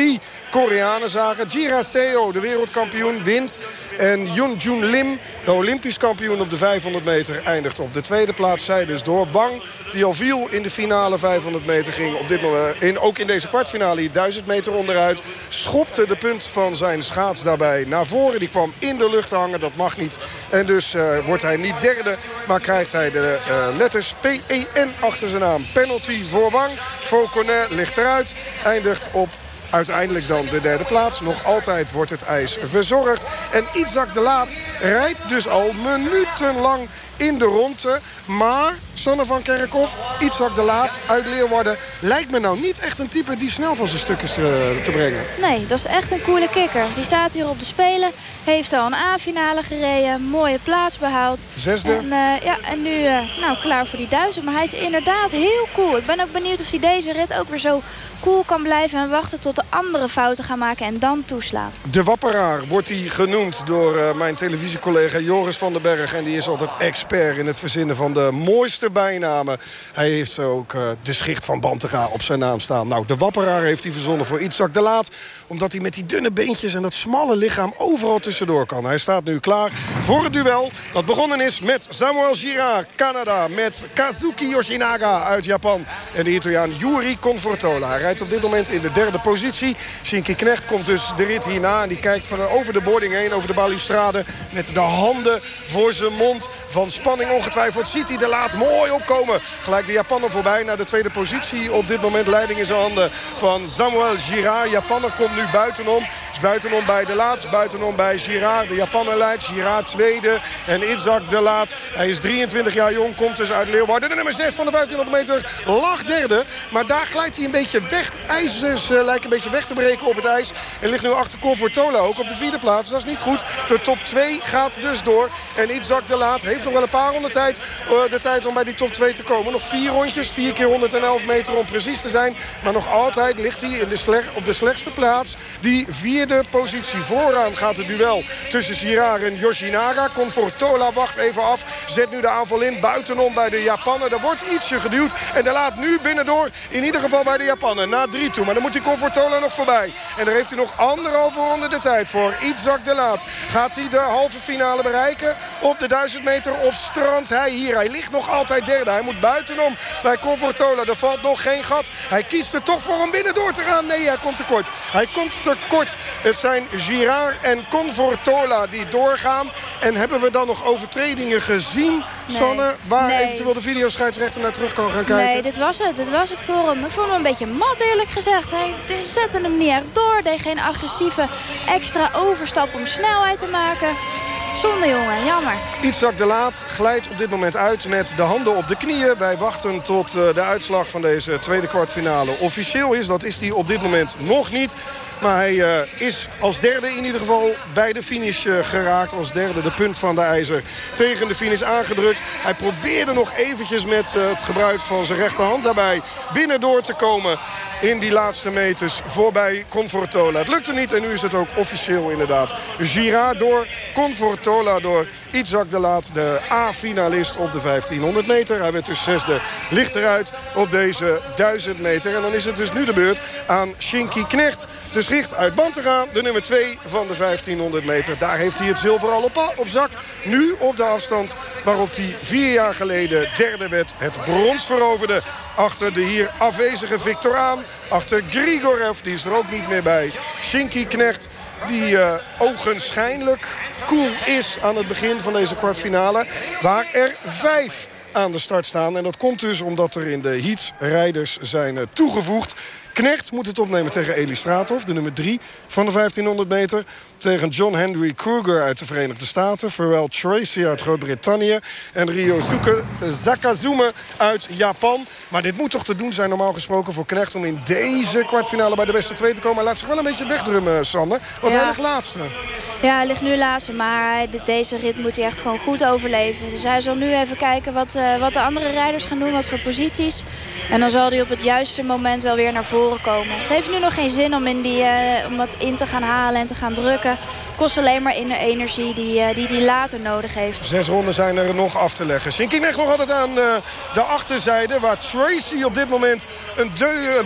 S4: Koreanen zagen. Jira Seo, de wereldkampioen, wint. En Yoon Jun Lim, de olympisch kampioen op de 500 meter, eindigt op de tweede plaats. Zij dus door Bang, die al viel in de finale 500 meter ging. Op dit moment, in, ook in deze kwartfinale, 1000 meter onderuit. Schopte de punt van zijn schaats daarbij naar voren. Die kwam in de lucht hangen, dat mag niet. En dus uh, wordt hij niet derde, maar krijgt hij de uh, letters P-E-N achter zijn naam. Penalty voor Wang. Fauconnet ligt eruit. Eindigt op uiteindelijk dan de derde plaats. Nog altijd wordt het ijs verzorgd. En Itzak de Laat rijdt dus al minutenlang in de ronde. Maar Sanne van Kerkhoff, Itzak de Laat uit Leeuwarden... lijkt me nou niet echt een type die snel van zijn stukjes uh, te brengen.
S5: Nee, dat is echt een coole kikker. Die staat hier op de Spelen, heeft al een A-finale gereden... mooie plaats behaald.
S4: Zesde.
S5: En, uh, ja, en nu uh, nou, klaar voor die duizend. Maar hij is inderdaad heel cool. Ik ben ook benieuwd of hij deze rit ook weer zo cool kan blijven... en wachten tot de andere fouten gaan maken en dan toeslaan.
S4: De wapperaar wordt hij genoemd door mijn televisiecollega Joris van den Berg. En die is altijd expert in het verzinnen van de mooiste bijnamen. Hij heeft ook eh, de schicht van Bantega op zijn naam staan. Nou, de wapperaar heeft hij verzonnen voor Itzak de Laat. Omdat hij met die dunne beentjes en dat smalle lichaam overal tussendoor kan. Hij staat nu klaar voor het duel dat begonnen is met Samuel Girard, Canada. Met Kazuki Yoshinaga uit Japan. En de Italiaan Yuri Confortola. Hij rijdt op dit moment in de derde positie. Shinky Knecht komt dus de rit hierna. En die kijkt van over de boarding heen, over de balustrade. Met de handen voor zijn mond. Van spanning ongetwijfeld ziet hij de laat mooi opkomen. Gelijk de Japaner voorbij naar de tweede positie. Op dit moment leiding in zijn handen van Samuel Girard. Japaner komt nu buitenom. Is buitenom bij de laat. Buitenom bij Girard. De Japaner leidt. Girard tweede. En Itzak de laat. Hij is 23 jaar jong. Komt dus uit Leeuwarden. De nummer 6 van de 1500 meter lag derde. Maar daar glijdt hij een beetje weg. IJzers uh, lijken een beetje weg te breken op het ijs. En ligt nu achter Confortola ook op de vierde plaats. Dat is niet goed. De top 2 gaat dus door. En Itzak de Laat heeft nog wel een paar ronden tijd, uh, de tijd om bij die top 2 te komen. Nog vier rondjes, 4 keer 111 meter om precies te zijn. Maar nog altijd ligt hij in de slecht, op de slechtste plaats. Die vierde positie. Vooraan gaat het duel tussen Girard en Yoshinaga. Confortola wacht even af. Zet nu de aanval in. Buitenom bij de Japaner. Er wordt ietsje geduwd. En de Laat nu binnendoor. In ieder geval bij de Japaner. Na drie toe. Maar dan moet die Confortola nog voorbij. En daar heeft hij nog anderhalve ronde de tijd voor. Itzak de Laat. Gaat hij de halve finale bereiken op de 1000 meter of strandt hij hier? Hij ligt nog altijd derde. Hij moet buitenom bij Confortola. Er valt nog geen gat. Hij kiest er toch voor om binnendoor te gaan. Nee, hij komt tekort. Hij komt tekort. Het zijn Girard en Confortola die doorgaan. En hebben we dan nog overtredingen gezien,
S5: Nee.
S4: Sanne? Waar
S5: Nee.
S4: eventueel de videoscheidsrechter naar terug kan gaan kijken?
S5: Nee, dit was het. Dit was het voor hem. Ik vond hem een beetje mat eerlijk gezegd. Hij zette hem niet echt door. Deed geen agressieve extra overstap om snelheid te maken. Zonde jongen, jammer.
S4: Itzak de Laat glijdt op dit moment uit met de handen op de knieën. Wij wachten tot eh, de uitslag van deze tweede kwartfinale officieel is. Dat is hij op dit moment nog niet. Maar hij eh, is als derde in ieder geval bij de finish eh, geraakt. Als derde de punt van de ijzer tegen de finish aangedrukt. Hij probeerde nog eventjes met eh, het gebruik van zijn rechterhand daarbij binnendoor te komen in die laatste meters voorbij Confortola. Het lukte niet en nu is het ook officieel inderdaad. Girard door, Confortola door. Itzak de Laat, de A-finalist op de 1500 meter. Hij werd dus zesde, ligt eruit op deze 1000 meter. En dan is het dus nu de beurt aan Shinky Knecht. Uit Bantega, de nummer 2 van de 1500 meter. Daar heeft hij het zilver al op, op zak. Nu op de afstand waarop hij vier jaar geleden derde werd. Het brons veroverde achter de hier afwezige Victor aan. Achter Grigorev, die is er ook niet meer bij. Shinky Knecht, die eh ogenschijnlijk cool is aan het begin van deze kwartfinale. Waar er vijf aan de start staan. En dat komt dus omdat er in de heats rijders zijn eh, toegevoegd. Knecht moet het opnemen tegen Eli Straathoff, de nummer 3 van de 1500 meter. Tegen John Henry Kruger uit de Verenigde Staten. Pharrell Tracy uit Groot-Brittannië. En Ryosuke Sakazume uit Japan. Maar dit moet toch te doen zijn normaal gesproken voor Knecht... om in deze kwartfinale bij de beste twee te komen. Hij laat zich wel een beetje wegdrummen, Sander. Want
S5: Ja.
S4: hij ligt laatste.
S5: Ja, hij ligt nu laatste, maar deze rit moet hij echt gewoon goed overleven. Dus hij zal nu even kijken wat, eh, wat de andere rijders gaan doen, wat voor posities. En dan zal hij op het juiste moment wel weer naar voren Het heeft nu nog geen zin om, in die, eh, om dat in te gaan halen en te gaan drukken. Kost alleen maar in de energie die hij die, die later nodig heeft.
S4: Zes ronden zijn er nog af te leggen. Shinky Knecht nog altijd aan eh, de achterzijde... waar Tracy op dit moment een,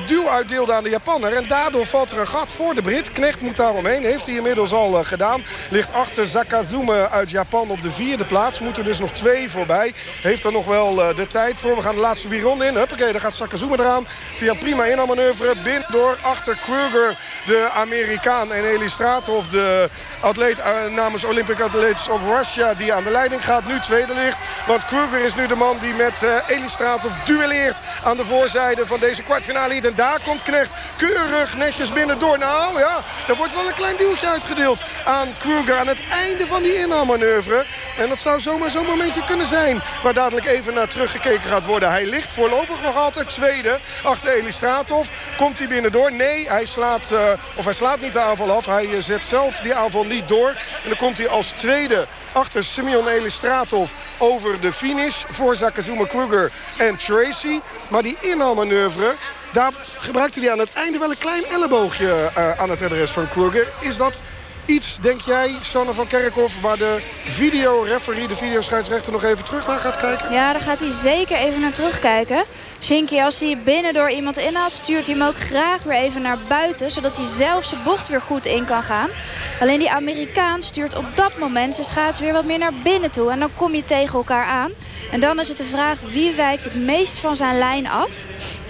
S4: duw uitdeelde aan de Japanner. En daardoor valt er een gat voor de Brit. Knecht moet daaromheen. Heeft hij inmiddels al eh, gedaan. Ligt achter Sakazume uit Japan op de vierde plaats. Moeten dus nog twee voorbij. Heeft er nog wel eh, de tijd voor. We gaan de laatste vier ronden in. Huppakee, daar gaat Sakazume eraan. Via prima inhaalmanoeuvre. Binnen door achter Kruger, de Amerikaan. En Eli Straathoff, de atleet eh, namens Olympic Athletes of Russia... die aan de leiding gaat, nu tweede ligt. Want Kruger is nu de man die met eh Eli Straathoff duelleert... aan de voorzijde van deze kwartfinale. En daar komt Knecht keurig netjes binnendoor. Nou ja, er wordt wel een klein duwtje uitgedeeld aan Kruger... aan het einde van die inhaalmanoeuvre. En dat zou zomaar zo'n momentje kunnen zijn... waar dadelijk even naar teruggekeken gaat worden. Hij ligt voorlopig nog altijd tweede achter Eli Straathoff. Komt hij binnendoor? Nee, hij slaat, eh, of hij slaat niet de aanval af. Hij eh, zet zelf die aanval niet door. En dan komt hij als tweede achter Simeon Elistratov over de finish. Voor Zakazuma Kruger en Tracy. Maar die inhaalmanoeuvre... Daar gebruikte hij aan het einde wel een klein elleboogje eh, aan het adres van Kruger. Is dat iets, denk jij, Sanne van Kerkhoff... waar de videoreferee, de videoscheidsrechter, nog even terug naar gaat kijken?
S5: Ja, daar gaat hij zeker even naar terugkijken. Shinky, als hij binnen door iemand inhaalt, stuurt hij hem ook graag weer even naar buiten. Zodat hij zelf zijn bocht weer goed in kan gaan. Alleen die Amerikaan stuurt op dat moment zijn schaats weer wat meer naar binnen toe. En dan kom je tegen elkaar aan. En dan is het de vraag wie wijkt het meest van zijn lijn af.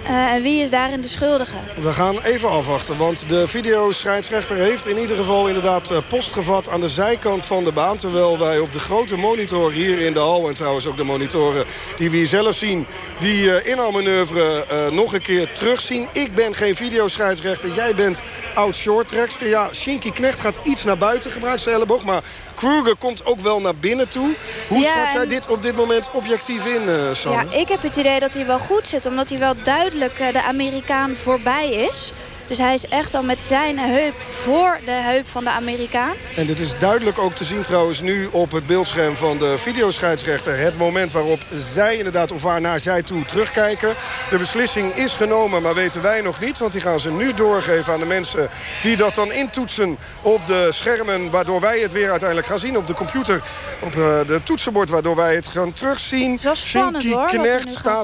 S5: Uh, en wie is daarin de schuldige?
S4: We gaan even afwachten, want de videoscheidsrechter heeft in ieder geval inderdaad eh, post gevat aan de zijkant van de baan. Terwijl wij op de grote monitor hier in de hal en trouwens ook de monitoren die we hier zelf zien, die uh, inhaalmanoeuvre nog een keer terugzien. Ik ben geen videoscheidsrechter, jij bent oud shorttrackster. Ja, Shinky Knecht gaat iets naar buiten, gebruikt zijn elleboog, maar Kruger komt ook wel naar binnen toe. Hoe
S5: Ja,
S4: schat jij
S5: en-
S4: dit op dit moment objectief in, uh, Sanne?
S5: Ja, ik heb het idee dat hij wel goed zit. Omdat hij wel duidelijk eh, de Amerikaan voorbij is. Dus hij is echt al met zijn heup voor de heup van de Amerikaan.
S4: En dit is duidelijk ook te zien trouwens nu op het beeldscherm van de videoscheidsrechter. Het moment waarop zij inderdaad of waar naar zij toe terugkijken. De beslissing is genomen, maar weten wij nog niet. Want die gaan ze nu doorgeven aan de mensen die dat dan intoetsen op de schermen. Waardoor wij het weer uiteindelijk gaan zien op de computer. Op eh, de toetsenbord waardoor wij het gaan terugzien.
S5: spannend,
S4: Shinky Knecht staat